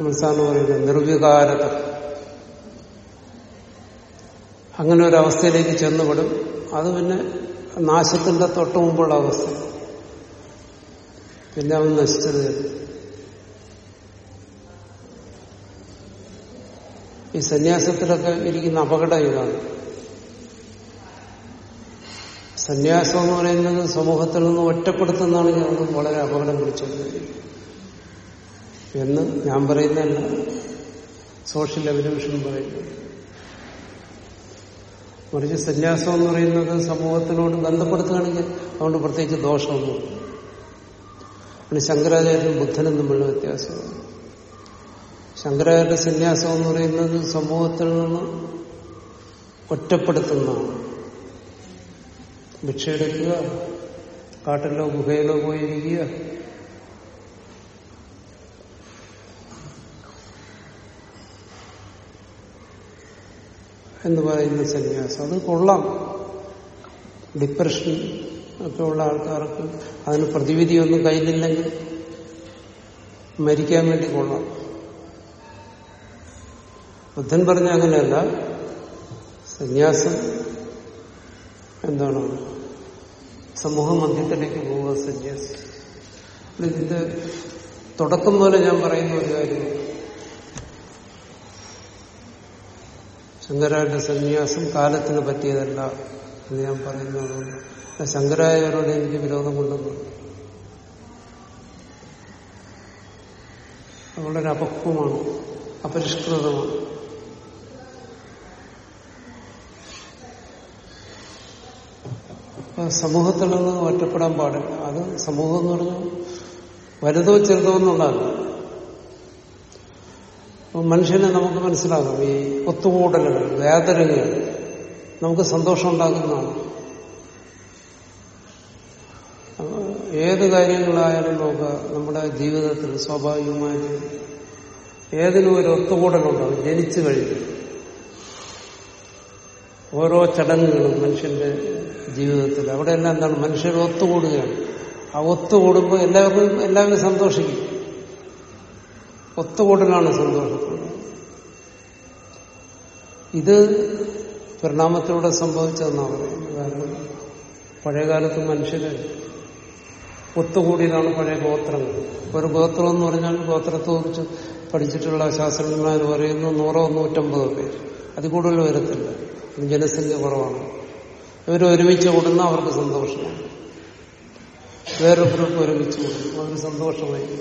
സാറിന് പറയുന്നത് നിർവികാരത. അങ്ങനെ ഒരു അവസ്ഥയിലേക്ക് ചെന്നുപെടും. അത് പിന്നെ നാശത്തിന്റെ തൊട്ട് മുമ്പുള്ള അവസ്ഥ. പിന്നെ അവൻ നശിച്ചത് ഈ സന്യാസത്തിലൊക്കെ ഇരിക്കുന്ന അപകടം ഇതാണ് സന്യാസം എന്ന് പറയുന്നത് സമൂഹത്തിൽ നിന്ന് ഒറ്റപ്പെടുത്തുന്നതാണെങ്കിൽ അത് വളരെ അപകടം പിടിച്ചത്. എന്ന് ഞാൻ പറയുന്നതല്ല. സോഷ്യൽ എവല്യൂഷൻ പറയുന്നു. മറിച്ച് സന്യാസം എന്ന് പറയുന്നത് സമൂഹത്തിനോട് ബന്ധപ്പെടുത്തുകയാണെങ്കിൽ അതുകൊണ്ട് പ്രത്യേകിച്ച് ദോഷമൊന്നും പിന്നെ ശങ്കരാചാര്യനും ബുദ്ധനും തമ്മിലുള്ള വ്യത്യാസമാണ്. ശങ്കരാചാര്യ സന്യാസം എന്ന് പറയുന്നത് സമൂഹത്തിൽ നിന്ന് ഒറ്റപ്പെടുത്തുന്നതാണ്. ഭിക്ഷയെടുക്കുക കാട്ടിലോ ഗുഹയിലോ പോയിരിക്കുക എന്ന് പറയുന്ന സന്യാസം. അത് കൊള്ളാം. ഡിപ്രഷൻ ഒക്കെ ഉള്ള ആൾക്കാർക്ക് അതിന് പ്രതിവിധിയൊന്നും കയ്യിലില്ലെങ്കിൽ മരിക്കാൻ വേണ്ടി കൊള്ളാം. ബുദ്ധൻ പറഞ്ഞ അങ്ങനെയല്ല. സന്യാസം എന്താണ്? സമൂഹ മധ്യത്തിലേക്ക് പോവുക സന്യാസം. ഇതിന്റെ തുടക്കം പോലെ ഞാൻ പറയുന്ന ഒരു കാര്യം ശങ്കരാചാര്യ സന്യാസം കാലത്തിന് പറ്റിയതല്ല എന്ന് ഞാൻ പറയുന്നത് ശങ്കരായവരോട് എനിക്ക് വിരോധമുണ്ടെന്നു വളരെ അപക്വമാണ് അപരിഷ്കൃതമാണ്. സമൂഹത്തിൽ നിന്ന് ഒറ്റപ്പെടാൻ പാടില്ല. അത് സമൂഹം എന്ന് പറഞ്ഞാൽ വലുതോ ചെറുതോ എന്നുള്ളതല്ല മനുഷ്യനെ നമുക്ക് മനസ്സിലാകും. ഈ ഒത്തുകൂടലുകൾ വേദനകൾ നമുക്ക് സന്തോഷം ഉണ്ടാക്കുന്നതാണ്. ഏത് കാര്യങ്ങളായാലും നോക്കുക നമ്മുടെ ജീവിതത്തിൽ സ്വാഭാവികമായിട്ട് ഏതിനും ഒരു ഒത്തുകൂടലുണ്ടാവും ജനിച്ചു കഴിഞ്ഞു. ഓരോ ചടങ്ങുകളും മനുഷ്യന്റെ ജീവിതത്തിൽ. അവിടെ എല്ലാം എന്താണ്? മനുഷ്യർ ഒത്തുകൂടുകയാണ്. ആ ഒത്തുകൂടുമ്പോൾ എല്ലാവർക്കും എല്ലാവരും സന്തോഷിക്കും. ഒത്തുകൂടലാണ് സന്തോഷപ്പെടുന്നത് ഇത് പരിണാമത്തിലൂടെ സംഭവിച്ചതെന്നാണ് പറയുന്നത്. കാരണം പഴയകാലത്ത് മനുഷ്യര് ഒത്തുകൂടിയതാണ് പഴയ ഗോത്രങ്ങൾ. ഒരു ഗോത്രം എന്ന് പറഞ്ഞാൽ ഗോത്രത്തെ കുറിച്ച് പഠിച്ചിട്ടുള്ള ശാസ്ത്രജ്ഞന്മാർ പറയുന്നു നൂറോ നൂറ്റമ്പതോ പേര്. അത് കൂടുതൽ വരത്തില്ല. ജനസംഖ്യ കുറവാണ്. ഇവർ ഒരുമിച്ച് കൂടുന്ന അവർക്ക് സന്തോഷമാണ്. വേറൊരു ഗ്രൂപ്പ് ഒരുമിച്ച് കൂടുന്നു. അവർ സന്തോഷമായി.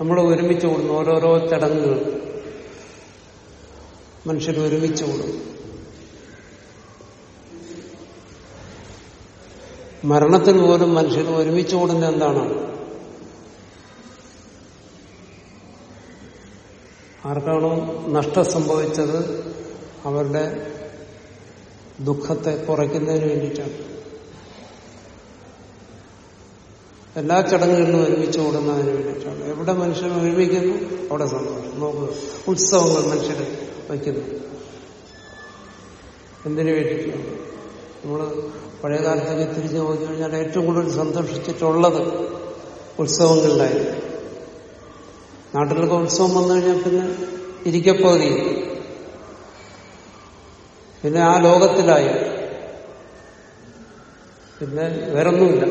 നമ്മൾ ഒരുമിച്ച് കൂടുന്നു. ഓരോരോ ചടങ്ങുകൾ. മനുഷ്യർ ഒരുമിച്ച് കൂടും. മരണത്തിൽ പോലും മനുഷ്യർ ഒരുമിച്ച് കൂടുന്ന എന്താണ്? ആർക്കാണോ നഷ്ടം സംഭവിച്ചത് അവരുടെ ദുഃഖത്തെ കുറയ്ക്കുന്നതിന് വേണ്ടിയിട്ടാണ്. എല്ലാ ചടങ്ങുകളിലും ഒരുമിച്ച് കൂടുന്നതിന് വേണ്ടിയിട്ടാണ്. എവിടെ മനുഷ്യർ ഒരുമിക്കുന്നു അവിടെ സന്തോഷം. നോക്കുക ഉത്സവങ്ങൾ മനുഷ്യർ വയ്ക്കുന്നു. എന്തിനു വേണ്ടിയിട്ടാണ് നമ്മൾ പഴയ കാലത്തൊക്കെ തിരിച്ചു നോക്കി കഴിഞ്ഞാൽ ഏറ്റവും കൂടുതൽ സന്തോഷിച്ചിട്ടുള്ളത് ഉത്സവങ്ങളിലായിരുന്നു നാട്ടിലൊക്കെ ഉത്സവം വന്നു കഴിഞ്ഞാൽ പിന്നെ ഇരിക്കപ്പകുതി പിന്നെ ആ ലോകത്തിലായി. പിന്നെ വേറൊന്നുമില്ല.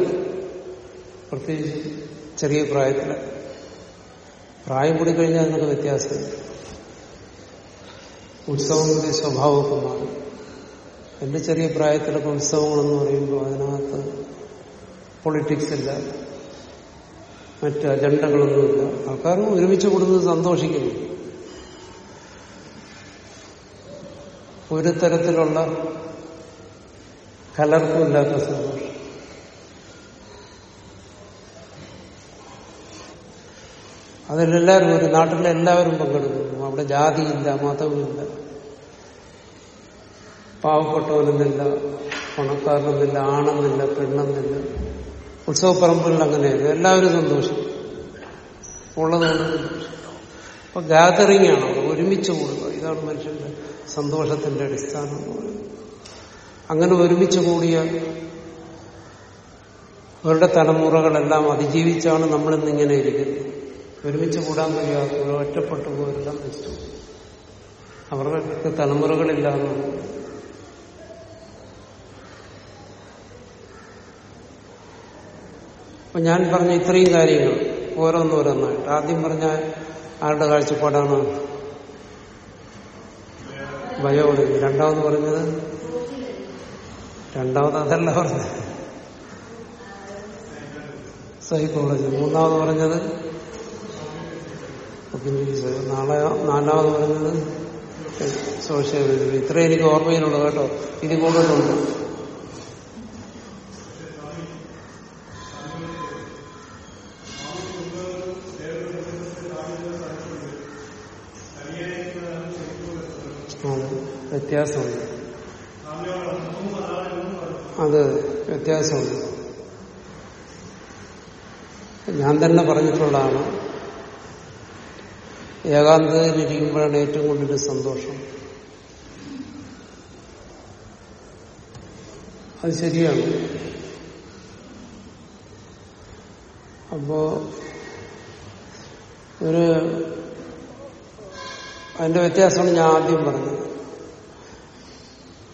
പ്രത്യേകിച്ച് ചെറിയ പ്രായത്തിൽ പ്രായം കൂടി കഴിഞ്ഞാൽ അതിനൊക്കെ വ്യത്യാസമില്ല ഉത്സവങ്ങളുടെ സ്വഭാവമൊക്കെ മാറി എന്റെ ചെറിയ പ്രായത്തിലൊക്കെ ഉത്സവങ്ങളെന്ന് പറയുമ്പോൾ അതിനകത്ത് പൊളിറ്റിക്സ് ഇല്ല. മറ്റ് അജണ്ടകളൊന്നുമില്ല ആൾക്കാർ ഒരുമിച്ച് കൂടുന്നത് സന്തോഷിക്കുന്നു. ഒരു തരത്തിലുള്ള കലർപ്പില്ലാത്ത സന്തോഷം. അതിലെല്ലാവരും ഒരു നാട്ടിലെ എല്ലാവരും പങ്കെടുക്കുന്നു. അവിടെ ജാതിയില്ല മതവുമില്ല. പാവപ്പെട്ടവനെന്നില്ല പണക്കാരനെന്നില്ല ആണെന്നില്ല പെണ്ണെന്നില്ല ഉത്സവപ്പറമ്പുകളിൽ അങ്ങനെയായിരുന്നു എല്ലാവരും സന്തോഷം. ഉള്ളതുകൊണ്ട് അപ്പൊ ഗാദറിംഗ് ആണ് ഒരുമിച്ച് കൂടുക. ഇതാണ് മനുഷ്യന്റെ സന്തോഷത്തിന്റെ അടിസ്ഥാനം അങ്ങനെ ഒരുമിച്ച് കൂടിയ അവരുടെ തലമുറകളെല്ലാം അതിജീവിച്ചാണ് നമ്മളിന്നിങ്ങനെ ഇരിക്കുന്നത്. ഒരുമിച്ച് കൂടാൻ കഴിയാത്തവർ ഒറ്റപ്പെട്ടു പോരെല്ലാം നശിച്ചു അവർക്ക് തലമുറകളില്ല അപ്പൊ ഞാൻ പറഞ്ഞ ഇത്രയും കാര്യങ്ങൾ ഓരോന്നോരോന്നായിട്ട്. ആദ്യം പറഞ്ഞ ആരുടെ കാഴ്ചപ്പാടാണ്? ബയോളജി രണ്ടാമത് പറഞ്ഞത്? രണ്ടാമത് അതല്ല പറഞ്ഞത്. സൈക്കോളജി. മൂന്നാമത് പറഞ്ഞത്? നാലാമത് പറഞ്ഞത് സോഷ്യോളജി ഇത്രയും എനിക്ക് ഓർമ്മയിലുള്ളൂ കേട്ടോ. ഇത് കൂടുതലുണ്ട്. അത് വ്യത്യാസമുണ്ട്. ഞാൻ തന്നെ പറഞ്ഞിട്ടുള്ളതാണ്. ഏകാന്തതയിലിരിക്കുമ്പോഴാണ് ഏറ്റവും കൂടുതൽ സന്തോഷം. അത് ശരിയാണ്. അപ്പോ ഒരു അതിന്റെ വ്യത്യാസമാണ് ഞാൻ ആദ്യം പറഞ്ഞത്.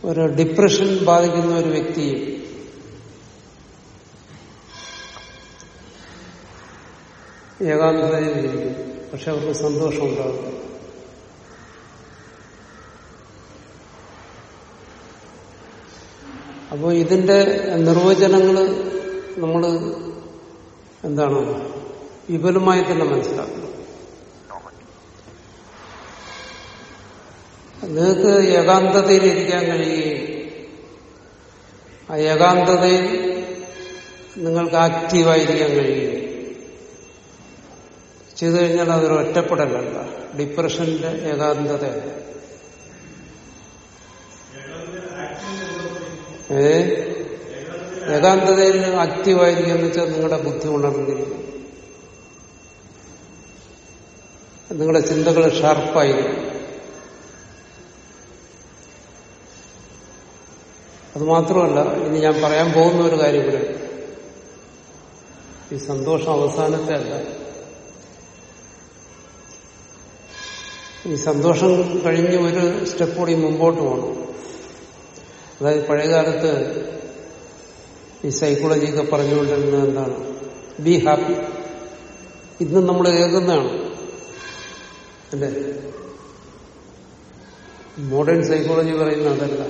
ഒരു ഡിപ്രഷൻ ബാധിക്കുന്ന ഒരു വ്യക്തിയും ഏകാന്തതയിലിരിക്കും പക്ഷെ അവർക്ക് സന്തോഷം ഉണ്ടാകും അപ്പോൾ ഇതിന്റെ നിർവചനങ്ങൾ നമ്മൾ എന്താണ്? വിപുലമായി തന്നെ മനസ്സിലാക്കണം. നിങ്ങൾക്ക് ഏകാന്തതയിൽ ഇരിക്കാൻ കഴിയുകയും ആ ഏകാന്തതയിൽ നിങ്ങൾക്ക് ആക്റ്റീവായിരിക്കാൻ കഴിയും ചെയ്തു കഴിഞ്ഞാൽ അതൊരു ഒറ്റപ്പെടലല്ല. ഡിപ്രഷന്റെ ഏകാന്തതയല്ല ഏ? ഏകാന്തതയിൽ ആക്റ്റീവായിരിക്കുക എന്ന് വെച്ചാൽ നിങ്ങളുടെ ബുദ്ധി ഉണർന്നിരിക്കും. നിങ്ങളുടെ ചിന്തകൾ ഷാർപ്പായിരിക്കും. അത് മാത്രമല്ല ഇനി ഞാൻ പറയാൻ പോകുന്ന ഒരു കാര്യം കൂടെ. ഈ സന്തോഷം അവസാനത്തെ അല്ല. ഈ സന്തോഷം കഴിഞ്ഞ് ഒരു സ്റ്റെപ്പ് കൂടി മുമ്പോട്ട് പോകണം. അതായത് പഴയകാലത്ത് ഈ സൈക്കോളജിയൊക്കെ പറഞ്ഞുകൊണ്ടിരുന്നത് എന്താണ്? ബി ഹാപ്പി ഇന്ന് നമ്മൾ കേൾക്കുന്നതാണ്. അല്ലേ? മോഡേൺ സൈക്കോളജി പറയുന്ന അതല്ല.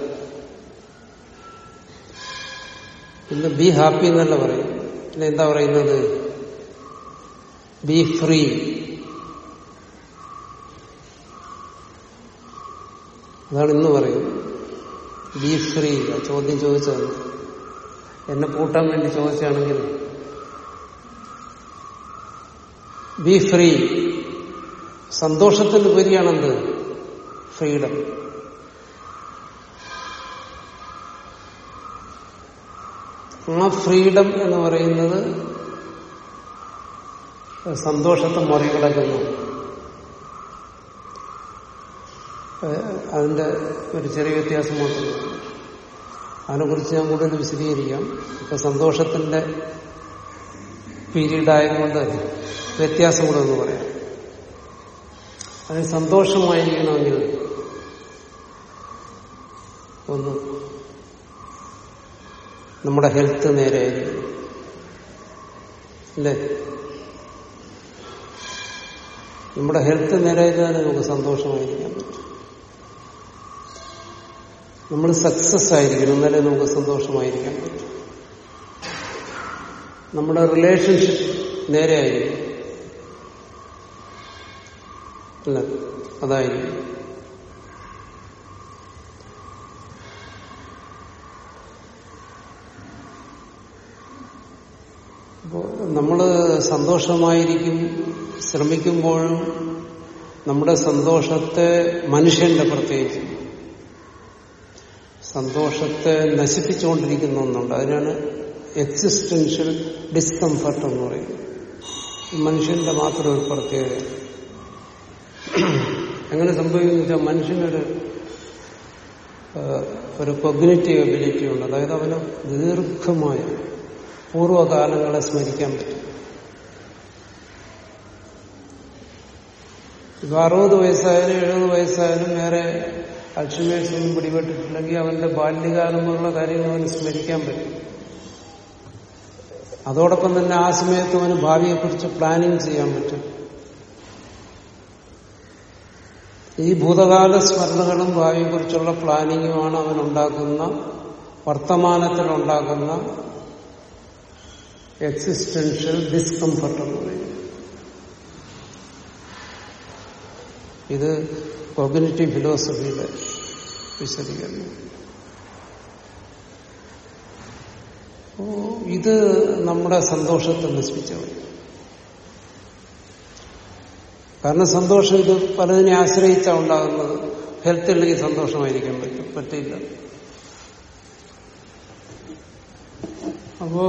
ഇന്ന് ബി ഹാപ്പി എന്നല്ല പറയും പിന്നെ എന്താ പറയുന്നത്? ബി ഫ്രീ അതാണ് ഇന്ന് പറയുന്നത്. ബി ഫ്രീ ചോദ്യം ചോദിച്ചത് എന്നെ കൂട്ടാൻ വേണ്ടി ചോദിച്ചാണെങ്കിൽ ബി ഫ്രീ സന്തോഷത്തിന് ഉപരിയാണെന്ത്? ഫ്രീഡം. ആ ഫ്രീഡം എന്ന് പറയുന്നത് സന്തോഷത്തെ മറികടക്കുന്നു. അതിന്റെ ഒരു ചെറിയ വ്യത്യാസം മാത്രമേ അതിനെക്കുറിച്ച് ഞാൻ കൂടുതൽ വിശദീകരിക്കാം. ഇപ്പൊ സന്തോഷത്തിന്റെ പീരീഡ് ആയതുകൊണ്ട് വ്യത്യാസം കൂടെ എന്ന് പറയാം. അത് സന്തോഷമായിരിക്കണമെങ്കിൽ ഒന്ന് നമ്മുടെ ഹെൽത്ത് നേരെയായിരിക്കും അല്ലേ? നമ്മുടെ ഹെൽത്ത് നേരെയായാലും നമുക്ക് സന്തോഷമായിരിക്കാൻ പറ്റും. നമ്മൾ സക്സസ് ആയിരിക്കണം എന്നാലേ നമുക്ക് സന്തോഷമായിരിക്കാൻ പറ്റും. നമ്മുടെ റിലേഷൻഷിപ്പ് നേരെയായിരിക്കും. അല്ല അതായിരിക്കും. അപ്പോൾ നമ്മൾ സന്തോഷമായിരിക്കും ശ്രമിക്കുമ്പോഴും നമ്മുടെ സന്തോഷത്തെ മനുഷ്യന്റെ പ്രത്യേകിച്ച് സന്തോഷത്തെ നശിപ്പിച്ചുകൊണ്ടിരിക്കുന്ന ഒന്നുണ്ട് അതിനാണ് എക്സിസ്റ്റൻഷ്യൽ ഡിസ്കംഫർട്ട് എന്ന് പറയുന്നത്. മനുഷ്യന്റെ മാത്രം ഒരു പ്രത്യേകത. എങ്ങനെ സംഭവിക്കുന്നു വെച്ചാൽ മനുഷ്യനൊരു ഒരു കൊഗ്നറ്റീവ് എബിലിറ്റി ഉണ്ട്. അതായത് അവന് ദീർഘമായ പൂർവകാലങ്ങളെ സ്മരിക്കാൻ പറ്റും. ഇപ്പൊ അറുപത് വയസ്സായാലും എഴുപത് വയസ്സായാലും വേറെ അൽഷിമേഴ്സ് ഒന്നും പിടിപെട്ടിട്ടില്ലെങ്കിൽ അവന്റെ ബാല്യകാലം പോലുള്ള കാര്യങ്ങൾ അവന് സ്മരിക്കാൻ പറ്റും. അതോടൊപ്പം തന്നെ ആ സമയത്ത് അവന് ഭാവിയെക്കുറിച്ച് പ്ലാനിങ് ചെയ്യാൻ പറ്റും. ഈ ഭൂതകാല സ്മരണകളും ഭാവിയെക്കുറിച്ചുള്ള പ്ലാനിങ്ങുമാണ് അവൻ ഉണ്ടാക്കുന്ന വർത്തമാനത്തിൽ ഉണ്ടാക്കുന്ന എക്സിസ്റ്റൻഷ്യൽ ഡിസ്കംഫർട്ട് എന്ന് പറയുന്നത്. ഇത് കോഗ്നറ്റീവ് ഫിലോസഫിയുടെ വിശദീകരണം. ഇത് നമ്മുടെ സന്തോഷത്തെ നശിപ്പിച്ചവർ കാരണം സന്തോഷം ഇത് പലതിനെ ആശ്രയിച്ചാണ് ഉണ്ടാകുന്നത്. ഹെൽത്ത് ഉണ്ടെങ്കിൽ സന്തോഷമായിരിക്കാൻ പറ്റും പറ്റില്ല. അപ്പോ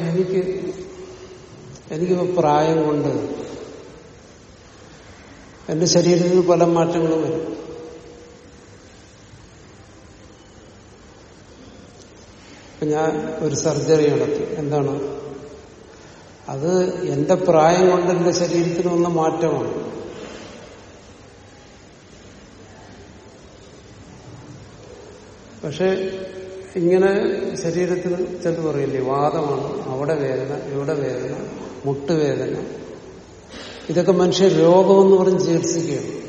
എനിക്ക് എനിക്കിപ്പോ പ്രായം കൊണ്ട് എന്റെ ശരീരത്തിൽ പല മാറ്റങ്ങളും വരും. ഞാൻ ഒരു സർജറി നടത്തി. എന്താണ്? അത് എന്റെ പ്രായം കൊണ്ട് എന്റെ ശരീരത്തിന് വന്ന മാറ്റമാണ്. പക്ഷെ ഇങ്ങനെ ശരീരത്തിന് ചെന്ന് പറയില്ലേ വാദമാണ് അവിടെ വേദന ഇവിടെ വേദന മുട്ടുവേദന ഇതൊക്കെ മനുഷ്യ രോഗമെന്ന് പറഞ്ഞ് ചികിത്സിക്കുകയാണ്.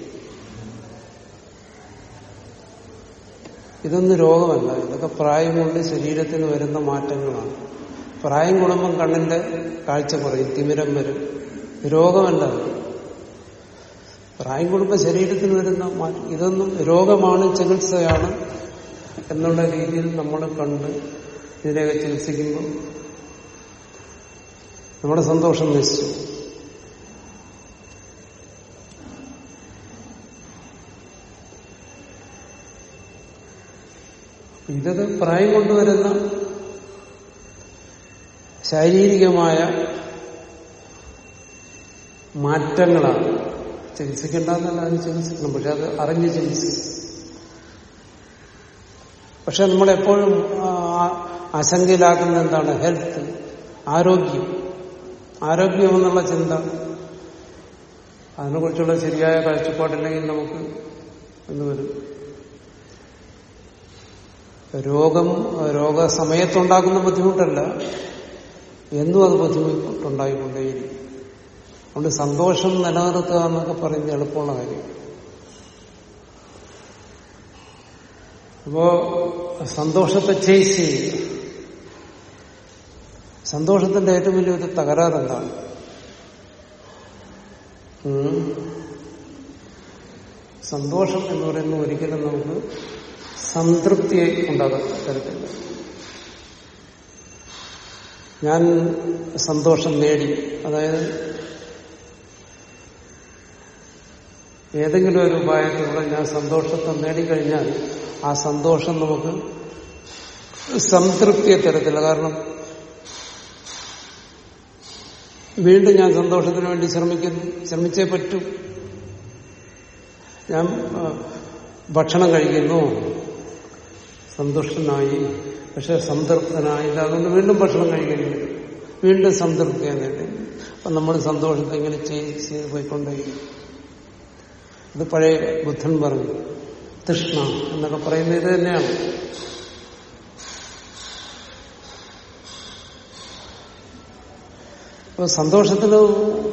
ഇതൊന്നും രോഗമല്ല. ഇതൊക്കെ പ്രായം കൊണ്ട് ശരീരത്തിന് വരുന്ന മാറ്റങ്ങളാണ്. പ്രായം കൂടുമ്പം കണ്ണിന്റെ കാഴ്ച കുറയും തിമിരം വരും. രോഗമല്ല. പ്രായം കൂടുമ്പോൾ ശരീരത്തിന് വരുന്ന ഇതൊന്നും രോഗമാണ് ചികിത്സയാണ് എന്നുള്ള രീതിയിൽ നമ്മൾ കണ്ട് ഇതിനെയൊക്കെ ചികിത്സിക്കുമ്പോൾ നമ്മുടെ സന്തോഷം നശിച്ചു. ഇതൊക്കെ പ്രായം കൊണ്ടുവരുന്ന ശാരീരികമായ മാറ്റങ്ങളാണ്. ചികിത്സിക്കേണ്ടെന്നല്ല അത് ചികിത്സിക്കണം പക്ഷെ അത് അറിഞ്ഞ് ചികിത്സിക്കും. പക്ഷെ നമ്മളെപ്പോഴും ആശങ്കയിലാക്കുന്ന എന്താണ്? ഹെൽത്ത് ആരോഗ്യം. ആരോഗ്യമെന്നുള്ള ചിന്ത അതിനെക്കുറിച്ചുള്ള ശരിയായ കാഴ്ചപ്പാടില്ലെങ്കിൽ നമുക്ക് എന്ന് വരും? രോഗം രോഗസമയത്തുണ്ടാക്കുന്ന ബുദ്ധിമുട്ടല്ല. എന്നും അത് ബുദ്ധിമുട്ടുണ്ടായിക്കൊണ്ടേയിരിക്കും. അതുകൊണ്ട് സന്തോഷം നിലനിർത്തുക എന്നൊക്കെ പറയുന്നത് എളുപ്പമുള്ള കാര്യം. അപ്പോ സന്തോഷത്തെ ചേസ് ചെയ്യുക. സന്തോഷത്തിന്റെ ഏറ്റവും വലിയൊരു തകരാറ് എന്താണ് ഉം. സന്തോഷം എന്ന് പറയുന്നത് ഒരിക്കലും നമുക്ക് സംതൃപ്തി ഉണ്ടാകാൻ തരത്തില്ല ഞാൻ സന്തോഷം നേടി. അതായത് ഏതെങ്കിലും ഒരു ഉപായത്തിലൂടെ ഞാൻ സന്തോഷത്തെ നേടിക്കഴിഞ്ഞാൽ ആ സന്തോഷം നമുക്ക് സംതൃപ്തിയെ തരത്തില്ല. കാരണം വീണ്ടും ഞാൻ സന്തോഷത്തിന് വേണ്ടി ശ്രമിക്കുന്നു ശ്രമിച്ചേ പറ്റൂ. ഞാൻ ഭക്ഷണം കഴിക്കുന്നു. സന്തുഷ്ടനായി പക്ഷെ സംതൃപ്തനായില്ല അതുകൊണ്ട് വീണ്ടും ഭക്ഷണം കഴിക്കേണ്ടി വീണ്ടും സംതൃപ്തിയാൻ നേടി അപ്പൊ നമ്മൾ സന്തോഷത്തെ ഇങ്ങനെ ചെയ്ത് പോയിക്കൊണ്ടേയിരിക്കും. ഇത് പഴയ ബുദ്ധൻ പറഞ്ഞു തൃഷ്ണ എന്നൊക്കെ പറയുന്നത് ഇത് തന്നെയാണ്. അപ്പൊ സന്തോഷത്തിന്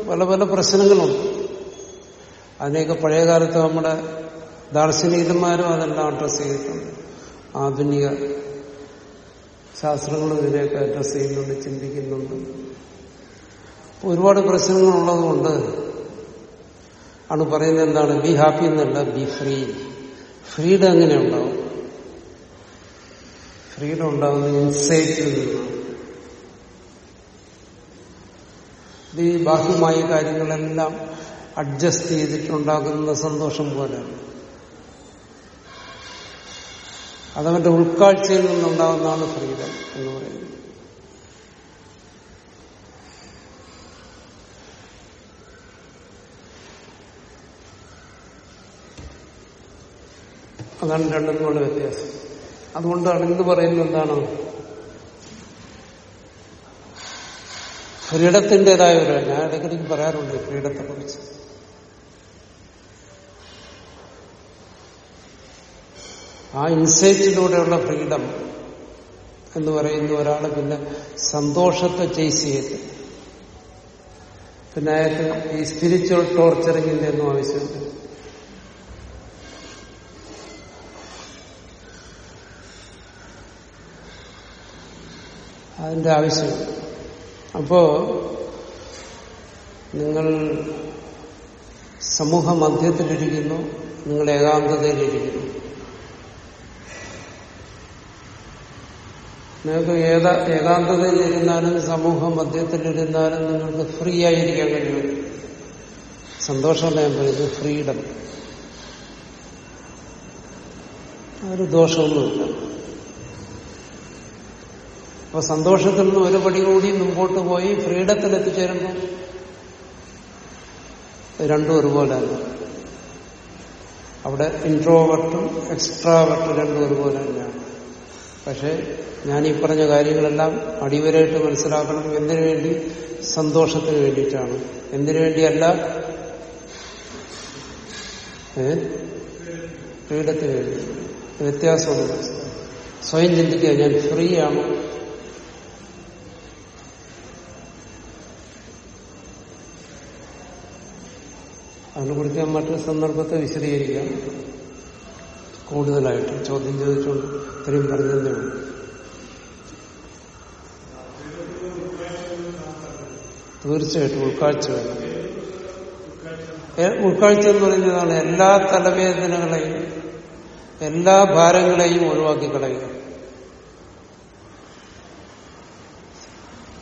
പല പല പ്രശ്നങ്ങളുണ്ട്. അതിനെയൊക്കെ പഴയകാലത്ത് നമ്മുടെ ദാർശനികന്മാരും അതെല്ലാം അഡ്രസ് ചെയ്തിട്ടുണ്ട്. ആധുനിക ശാസ്ത്രങ്ങൾ ഇതിനെയൊക്കെ അഡ്രസ് ചെയ്യുന്നുണ്ട് ചിന്തിക്കുന്നുണ്ട്. ഒരുപാട് പ്രശ്നങ്ങളുള്ളതുകൊണ്ട് ആണ് പറയുന്നത് എന്താണ്? ബി ഹാപ്പി എന്നല്ല ബി ഫ്രീ ഫ്രീഡം എങ്ങനെ ഉണ്ടാവും? ഫ്രീഡം ഉണ്ടാവുന്ന ഇൻസൈറ്റിൽ നിന്നാണ്. ഈ ബാഹ്യമായ കാര്യങ്ങളെല്ലാം അഡ്ജസ്റ്റ് ചെയ്തിട്ടുണ്ടാകുന്ന സന്തോഷം പോലെയാണ്. അതവന്റെ ഉൾക്കാഴ്ചയിൽ നിന്നുണ്ടാകുന്നതാണ് ഫ്രീഡം എന്ന് പറയുന്നത്. അതാണ് രണ്ടും തമ്മിലുള്ള വ്യത്യാസം. അതുകൊണ്ടാണ് ഇന്ന് പറയുന്നത് എന്താണ്? ഫ്രീഡത്തിന്റെതായ ഒരു ഞാൻ ഇടയ്ക്കിടയ്ക്ക് പറയാറുണ്ട് ഫ്രീഡത്തെ കുറിച്ച് ആ ഇൻസൈറ്റിലൂടെയുള്ള ഫ്രീഡം എന്ന് പറയുന്ന ഒരാൾ പിന്നെ സന്തോഷത്തെ ചേസ് ചെയ്ത് പിന്നെ അയാൾക്ക് ഈ സ്പിരിച്വൽ ടോർച്ചറിങ്ങിന്റെ ഒന്നും ആവശ്യമില്ല. അതിന്റെ ആവശ്യം. അപ്പോ നിങ്ങൾ സമൂഹ മധ്യത്തിലിരിക്കുന്നു നിങ്ങൾ ഏകാന്തതയിലിരിക്കുന്നു. നിങ്ങൾക്ക് ഏതാ ഏകാന്തതയിലിരുന്നാലും സമൂഹ മധ്യത്തിലിരുന്നാലും നിങ്ങൾക്ക് ഫ്രീ ആയിരിക്കാൻ കഴിയും. സന്തോഷമല്ല ഞാൻ പറയുന്നത്? ഫ്രീഡം ഒരു ദോഷമൊന്നുമില്ല. അപ്പൊ സന്തോഷത്തിൽ നിന്ന് ഒരു പടി കൂടി മുമ്പോട്ട് പോയി ഫ്രീഡത്തിൽ എത്തിച്ചേരുമ്പോൾ രണ്ടും ഒരുപോലെയാണ് അവിടെ ഇൻട്രോവർട്ടും എക്സ്ട്രാവർട്ടും രണ്ടും ഒരുപോലെ തന്നെയാണ്. പക്ഷെ ഞാൻ ഈ പറഞ്ഞ കാര്യങ്ങളെല്ലാം അടിവരായിട്ട് മനസ്സിലാക്കണം. എന്തിനു വേണ്ടി? സന്തോഷത്തിന് വേണ്ടിയിട്ടാണ്. എന്തിനു വേണ്ടിയല്ല? ഏടത്തിന് വേണ്ടി. വ്യത്യാസമുണ്ട്. സ്വയം ചിന്തിക്കുക. ഞാൻ ഫ്രീ ആണ് അതിനെക്കുറിച്ച് ഞാൻ മറ്റൊരു സന്ദർഭത്തെ വിശദീകരിക്കാം. കൂടുതലായിട്ട് ചോദ്യം ചോദിച്ചുകൊണ്ട് ഇത്രയും പറഞ്ഞതേ ഉള്ളൂ. തീർച്ചയായിട്ടും ഉൾക്കാഴ്ച വേണം. ഉൾക്കാഴ്ച എന്ന് പറയുന്നതാണ് എല്ലാ തലവേദനകളെയും എല്ലാ ഭാരങ്ങളെയും ഒഴിവാക്കി കളയുക.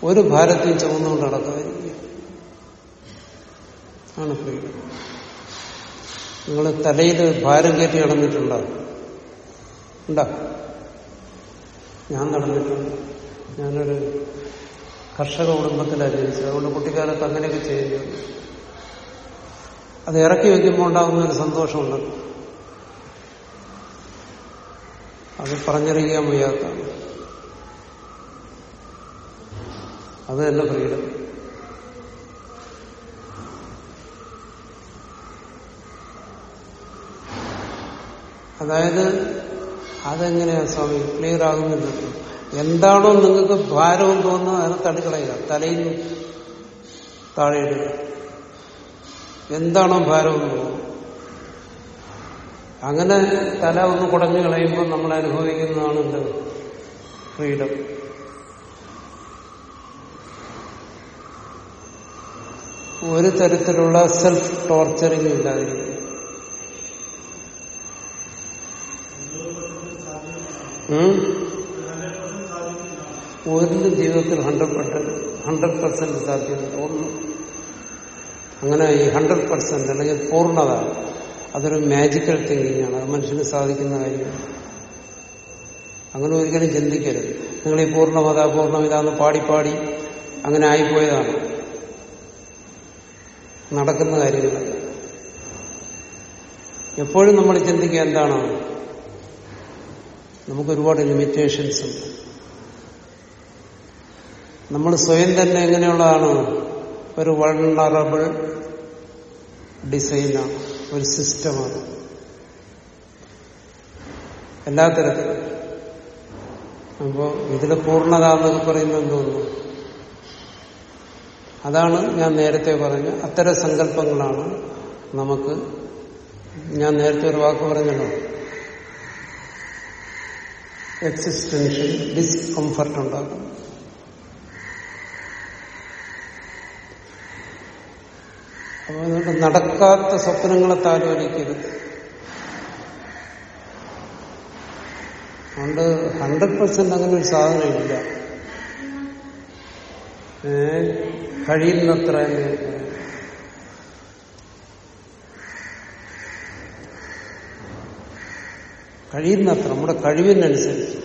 ഒരു ഭാരത്തിൽ ചുമന്നുകൊണ്ട് നടക്കാതിരിക്കുക. ആണ് ഫ്രീഡം നിങ്ങൾ തലയിൽ ഭാരം കയറ്റി നടന്നിട്ടുണ്ടോ? ഉണ്ടോ? ഞാൻ നടന്നിട്ടുണ്ട്. ഞാനൊരു കർഷക കുടുംബത്തിലാണ് ജനിച്ചത് അതുകൊണ്ട് കുട്ടിക്കാലത്ത് അങ്ങനെയൊക്കെ ചെയ്യുന്നു അത് ഇറക്കി വെക്കുമ്പോൾ ഉണ്ടാകുന്ന ഒരു സന്തോഷമുണ്ട്. അത് പറഞ്ഞറിയിക്കാൻ വയ്യാത്ത. അത് തന്നെ ഫ്രീഡം. അതായത് അതെങ്ങനെയാ സ്വാമി? ക്ലിയർ ആകുന്നില്ലല്ലോ എന്താണോ നിങ്ങൾക്ക് ഭാരവും തോന്നുന്നത് അതിനെ തള്ളിക്കളയുക തലയിൽ താഴെയിടുക എന്താണോ ഭാരവും തോന്നുന്നത് അങ്ങനെ തല ഒന്ന് കുടഞ്ഞു കളയുമ്പോൾ നമ്മൾ അനുഭവിക്കുന്നതാണ് എന്ത്? ഫ്രീഡം. ഒരു തരത്തിലുള്ള സെൽഫ് ടോർച്ചറിങ് ഇല്ലാതിരിക്കുക. ഒരു ജീവിതത്തിൽ ഹൺഡ്രഡ് പെർസെന്റ് ഹൺഡ്രഡ് പെർസെന്റ് സാധ്യത തോന്നുന്നു. അങ്ങനെ ഈ ഹൺഡ്രഡ് പെർസെന്റ് അല്ലെങ്കിൽ പൂർണത അതൊരു മാജിക്കൽ തിങ്കിങ് ആണ്. അത് മനുഷ്യന് സാധിക്കുന്ന കാര്യമാണ് അങ്ങനെ ഒരിക്കലും ചിന്തിക്കരുത്. നിങ്ങൾ ഈ പൂർണമത പൂർണമിതാന്ന് പാടി പാടി അങ്ങനെ ആയിപ്പോയതാണ്. നടക്കുന്ന കാര്യങ്ങളല്ല എപ്പോഴും നമ്മൾ ചിന്തിക്കുക എന്താണ് നമുക്ക് ഒരുപാട് ലിമിറ്റേഷൻസ് ഉണ്ട്. നമ്മൾ സ്വയം തന്നെ എങ്ങനെയുള്ളതാണ്? ഒരു വൾണറബിൾ ഡിസൈനാണ് ഒരു സിസ്റ്റമാണ് എല്ലാ തരത്തിലും. അപ്പോ ഇതിൽ പൂർണത എന്നൊക്കെ പറയുന്നത് എന്തോന്നു അതാണ് ഞാൻ നേരത്തെ പറഞ്ഞ അത്തരം സങ്കല്പങ്ങളാണ് നമുക്ക് ഞാൻ നേരത്തെ ഒരു വാക്ക് പറഞ്ഞല്ലോ. എക്സിസ്റ്റൻഷ്യൽ ഡിസ്കംഫർട്ട് ഉണ്ടാക്കും അപ്പോൾ അതുകൊണ്ട് നടക്കാത്ത സ്വപ്നങ്ങളെ താലോലിക്കരുത്. അതുകൊണ്ട് ഹൺഡ്രഡ് പെർസെന്റ് അങ്ങനെ ഒരു സാധനമില്ല. കഴിയുന്നത്ര എന്ന് പറയും. കഴിയുന്നത്ര നമ്മുടെ കഴിവിനനുസരിച്ച്.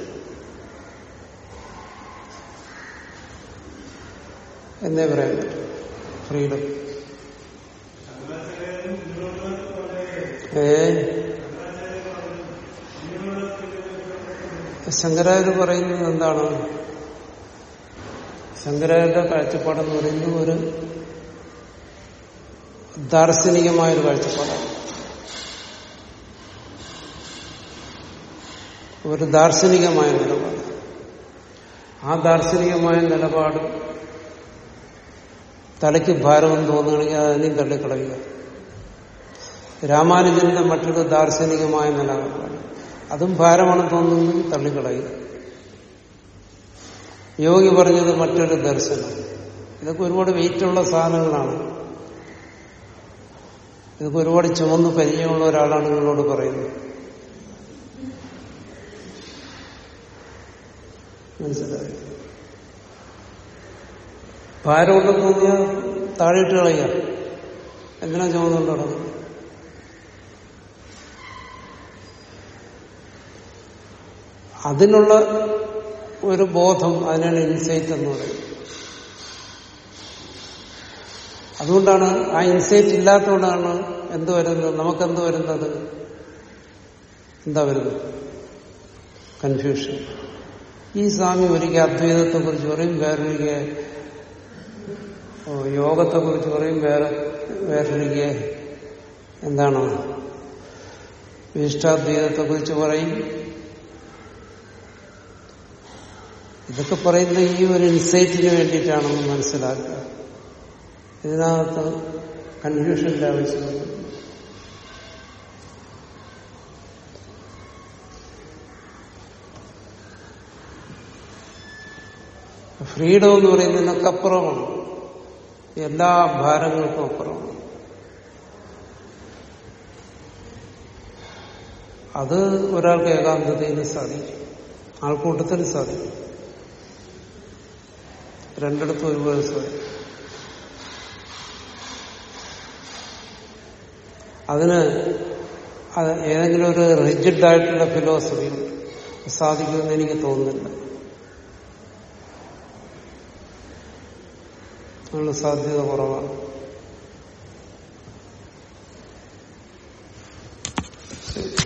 എന്നേ പറയാൻ ഫ്രീഡം ഏ? ശങ്കരാചാര്യ പറയുന്നത് എന്താണ്? ശങ്കരാചാര്യ കാഴ്ചപ്പാടെന്ന് പറയുന്നത് ഒരു ദാർശനികമായൊരു കാഴ്ചപ്പാടാണ്. ഒരു ദാർശനികമായ നിലപാട്. ആ ദാർശനികമായ നിലപാട് തലയ്ക്ക് ഭാരമെന്ന് തോന്നുകയാണെങ്കിൽ അതിനെയും തള്ളിക്കളയുക. രാമാനുജന്റെ മറ്റൊരു ദാർശനികമായ നിലപാട്. അതും ഭാരമാണെന്ന് തോന്നുന്നു തള്ളിക്കളയുക. യോഗി പറഞ്ഞത് മറ്റൊരു ദർശനം. ഇതൊക്കെ ഒരുപാട് വെയിറ്റുള്ള സാധനങ്ങളാണ്. ഇതൊക്കെ ഒരുപാട് ചുമന്ന് പരിചയമുള്ള ഒരാളാണ് നിങ്ങളോട് പറയുന്നത്. മനസ്സിലായി ഭാരമുണ്ടെന്ന് തോന്നിയാൽ താഴെയിട്ട് കളയുക. എന്തിനാ ചുമന്നുകൊണ്ട് അതിനുള്ള ഒരു ബോധം അതിനാണ് ഇൻസൈറ്റ് എന്ന് പറയുന്നത്. അതുകൊണ്ടാണ് ആ ഇൻസൈറ്റ് ഇല്ലാത്തതുകൊണ്ടാണ് എന്ത് വരുന്നത്? നമുക്കെന്ത് വരുന്നത്? എന്താ വരുന്നത്? കൺഫ്യൂഷൻ ഈ സ്വാമി ഒരിക്കൽ അദ്വൈതത്തെ കുറിച്ച് പറയും വേറൊരിക്കൽ യോഗത്തെ കുറിച്ച് പറയും വേറെ വേറൊരിക്കൽ എന്താണ്? വിശിഷ്ടാദ്വൈതത്തെ കുറിച്ച് പറയും. ഇതൊക്കെ പറയുന്ന ഈ ഒരു ഇൻസൈറ്റിന് വേണ്ടിയിട്ടാണെന്ന് മനസ്സിലാക്കുക. ഇതിനകത്ത് കൺഫ്യൂഷന്റെ ആവശ്യമില്ല ഫ്രീഡം എന്ന് പറയുന്നതിനൊക്കെ അപ്പുറമാണ്. എല്ലാ ഭാരങ്ങൾക്കും അപ്പുറമാണ്. അത് ഒരാൾക്ക് ഏകാന്തതയിൽ സാധിക്കും. ആൾക്കൂട്ടത്തിൽ സാധിക്കും. രണ്ടിടത്തും ഒരുപോലെ സാധിക്കും. അതിന് അത് ഏതെങ്കിലും ഒരു റിജിഡ് ആയിട്ടുള്ള ഫിലോസഫി സാധിക്കുമെന്ന് എനിക്ക് തോന്നുന്നില്ല. അതിനുള്ള സാധ്യത കുറവാണ് ശരി.